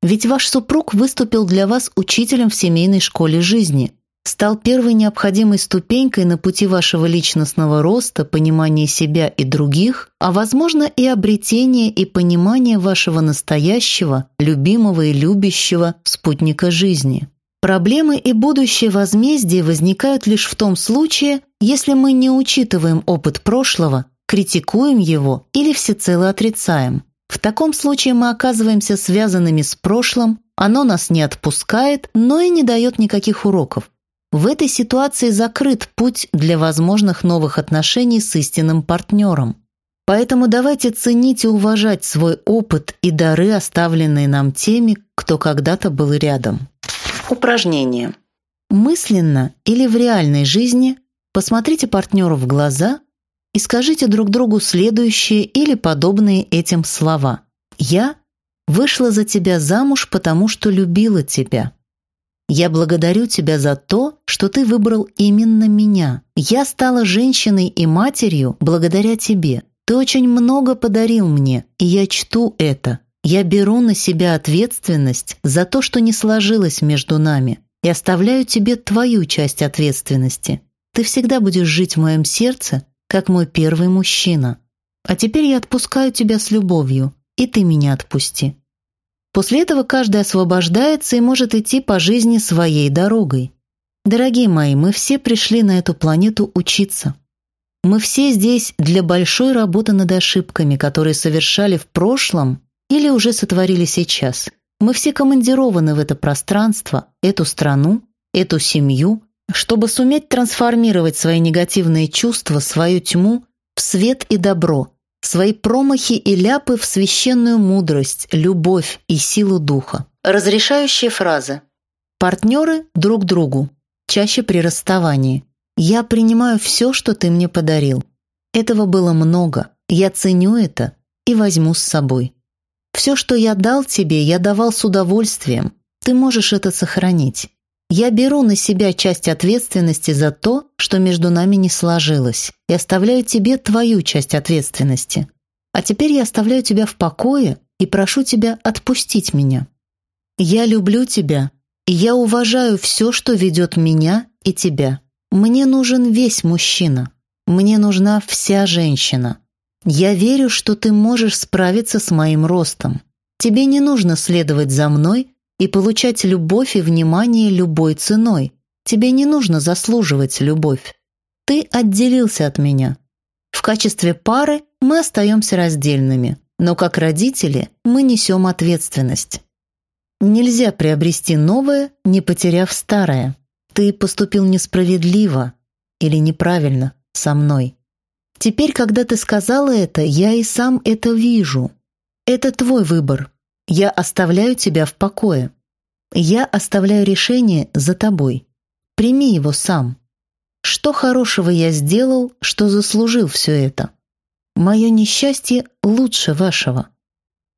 Ведь ваш супруг выступил для вас учителем в семейной школе жизни, стал первой необходимой ступенькой на пути вашего личностного роста, понимания себя и других, а, возможно, и обретения и понимания вашего настоящего, любимого и любящего спутника жизни. Проблемы и будущее возмездие возникают лишь в том случае, если мы не учитываем опыт прошлого критикуем его или всецело отрицаем. В таком случае мы оказываемся связанными с прошлым, оно нас не отпускает, но и не дает никаких уроков. В этой ситуации закрыт путь для возможных новых отношений с истинным партнером. Поэтому давайте ценить и уважать свой опыт и дары, оставленные нам теми, кто когда-то был рядом. Упражнение. Мысленно или в реальной жизни посмотрите партнеру в глаза и скажите друг другу следующие или подобные этим слова. «Я вышла за тебя замуж, потому что любила тебя». «Я благодарю тебя за то, что ты выбрал именно меня. Я стала женщиной и матерью благодаря тебе. Ты очень много подарил мне, и я чту это. Я беру на себя ответственность за то, что не сложилось между нами, и оставляю тебе твою часть ответственности. Ты всегда будешь жить в моем сердце как мой первый мужчина. А теперь я отпускаю тебя с любовью, и ты меня отпусти. После этого каждый освобождается и может идти по жизни своей дорогой. Дорогие мои, мы все пришли на эту планету учиться. Мы все здесь для большой работы над ошибками, которые совершали в прошлом или уже сотворили сейчас. Мы все командированы в это пространство, эту страну, эту семью, чтобы суметь трансформировать свои негативные чувства, свою тьму в свет и добро, свои промахи и ляпы в священную мудрость, любовь и силу духа. Разрешающие фразы. Партнеры друг другу, чаще при расставании. Я принимаю все, что ты мне подарил. Этого было много, я ценю это и возьму с собой. Все, что я дал тебе, я давал с удовольствием. Ты можешь это сохранить. Я беру на себя часть ответственности за то, что между нами не сложилось, и оставляю тебе твою часть ответственности. А теперь я оставляю тебя в покое и прошу тебя отпустить меня. Я люблю тебя, и я уважаю все, что ведет меня и тебя. Мне нужен весь мужчина. Мне нужна вся женщина. Я верю, что ты можешь справиться с моим ростом. Тебе не нужно следовать за мной и получать любовь и внимание любой ценой. Тебе не нужно заслуживать любовь. Ты отделился от меня. В качестве пары мы остаемся раздельными, но как родители мы несем ответственность. Нельзя приобрести новое, не потеряв старое. Ты поступил несправедливо или неправильно со мной. Теперь, когда ты сказала это, я и сам это вижу. Это твой выбор, я оставляю тебя в покое. Я оставляю решение за тобой. Прими его сам. Что хорошего я сделал, что заслужил все это? Мое несчастье лучше вашего.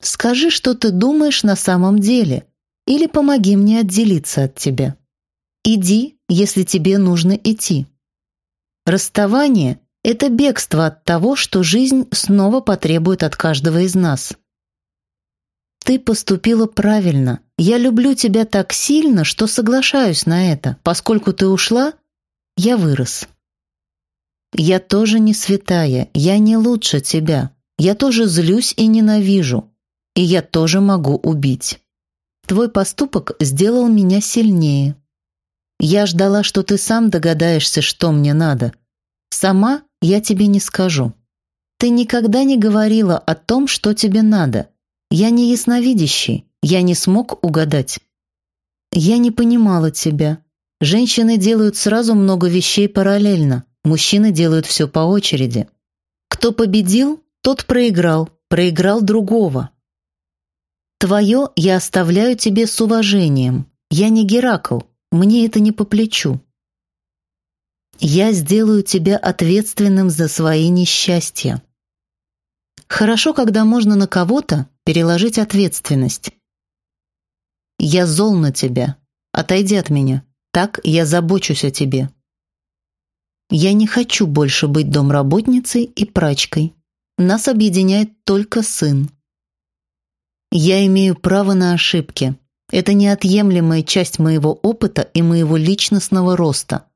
Скажи, что ты думаешь на самом деле, или помоги мне отделиться от тебя. Иди, если тебе нужно идти. Расставание — это бегство от того, что жизнь снова потребует от каждого из нас. Ты поступила правильно. Я люблю тебя так сильно, что соглашаюсь на это. Поскольку ты ушла, я вырос. Я тоже не святая, я не лучше тебя. Я тоже злюсь и ненавижу. И я тоже могу убить. Твой поступок сделал меня сильнее. Я ждала, что ты сам догадаешься, что мне надо. Сама я тебе не скажу. Ты никогда не говорила о том, что тебе надо. Я не ясновидящий, я не смог угадать. Я не понимала тебя. Женщины делают сразу много вещей параллельно, мужчины делают все по очереди. Кто победил, тот проиграл, проиграл другого. Твое я оставляю тебе с уважением. Я не Геракл, мне это не по плечу. Я сделаю тебя ответственным за свои несчастья. Хорошо, когда можно на кого-то переложить ответственность. Я зол на тебя. Отойди от меня. Так я забочусь о тебе. Я не хочу больше быть домработницей и прачкой. Нас объединяет только сын. Я имею право на ошибки. Это неотъемлемая часть моего опыта и моего личностного роста.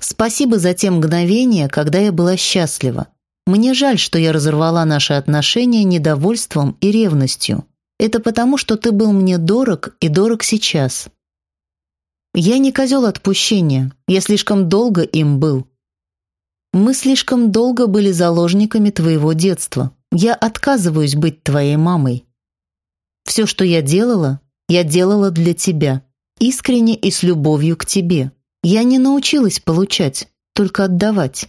Спасибо за те мгновения, когда я была счастлива. Мне жаль, что я разорвала наши отношения недовольством и ревностью. Это потому, что ты был мне дорог и дорог сейчас. Я не козел отпущения, я слишком долго им был. Мы слишком долго были заложниками твоего детства. Я отказываюсь быть твоей мамой. Все, что я делала, я делала для тебя, искренне и с любовью к тебе. Я не научилась получать, только отдавать.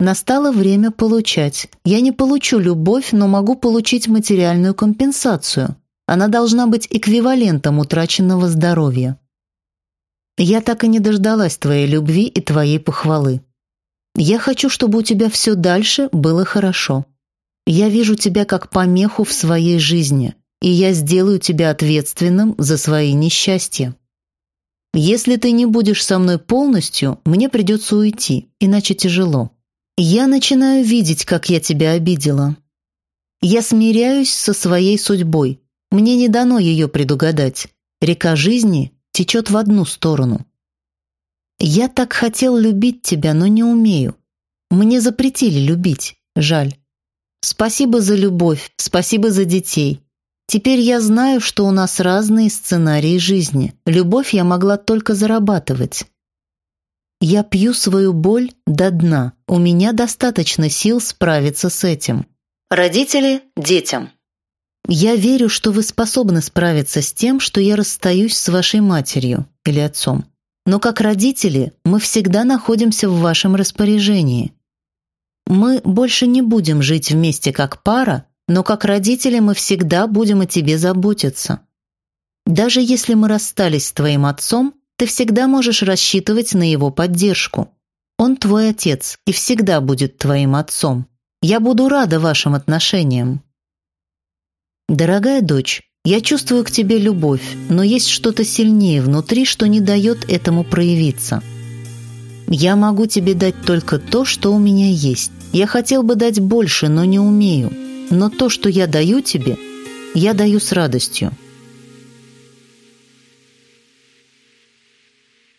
Настало время получать. Я не получу любовь, но могу получить материальную компенсацию. Она должна быть эквивалентом утраченного здоровья. Я так и не дождалась твоей любви и твоей похвалы. Я хочу, чтобы у тебя все дальше было хорошо. Я вижу тебя как помеху в своей жизни, и я сделаю тебя ответственным за свои несчастья. Если ты не будешь со мной полностью, мне придется уйти, иначе тяжело. Я начинаю видеть, как я тебя обидела. Я смиряюсь со своей судьбой. Мне не дано ее предугадать. Река жизни течет в одну сторону. Я так хотел любить тебя, но не умею. Мне запретили любить, жаль. Спасибо за любовь, спасибо за детей. Теперь я знаю, что у нас разные сценарии жизни. Любовь я могла только зарабатывать. Я пью свою боль до дна. У меня достаточно сил справиться с этим. Родители детям. Я верю, что вы способны справиться с тем, что я расстаюсь с вашей матерью или отцом. Но как родители мы всегда находимся в вашем распоряжении. Мы больше не будем жить вместе как пара, но как родители мы всегда будем о тебе заботиться. Даже если мы расстались с твоим отцом, ты всегда можешь рассчитывать на его поддержку. Он твой отец и всегда будет твоим отцом. Я буду рада вашим отношениям. Дорогая дочь, я чувствую к тебе любовь, но есть что-то сильнее внутри, что не дает этому проявиться. Я могу тебе дать только то, что у меня есть. Я хотел бы дать больше, но не умею. Но то, что я даю тебе, я даю с радостью.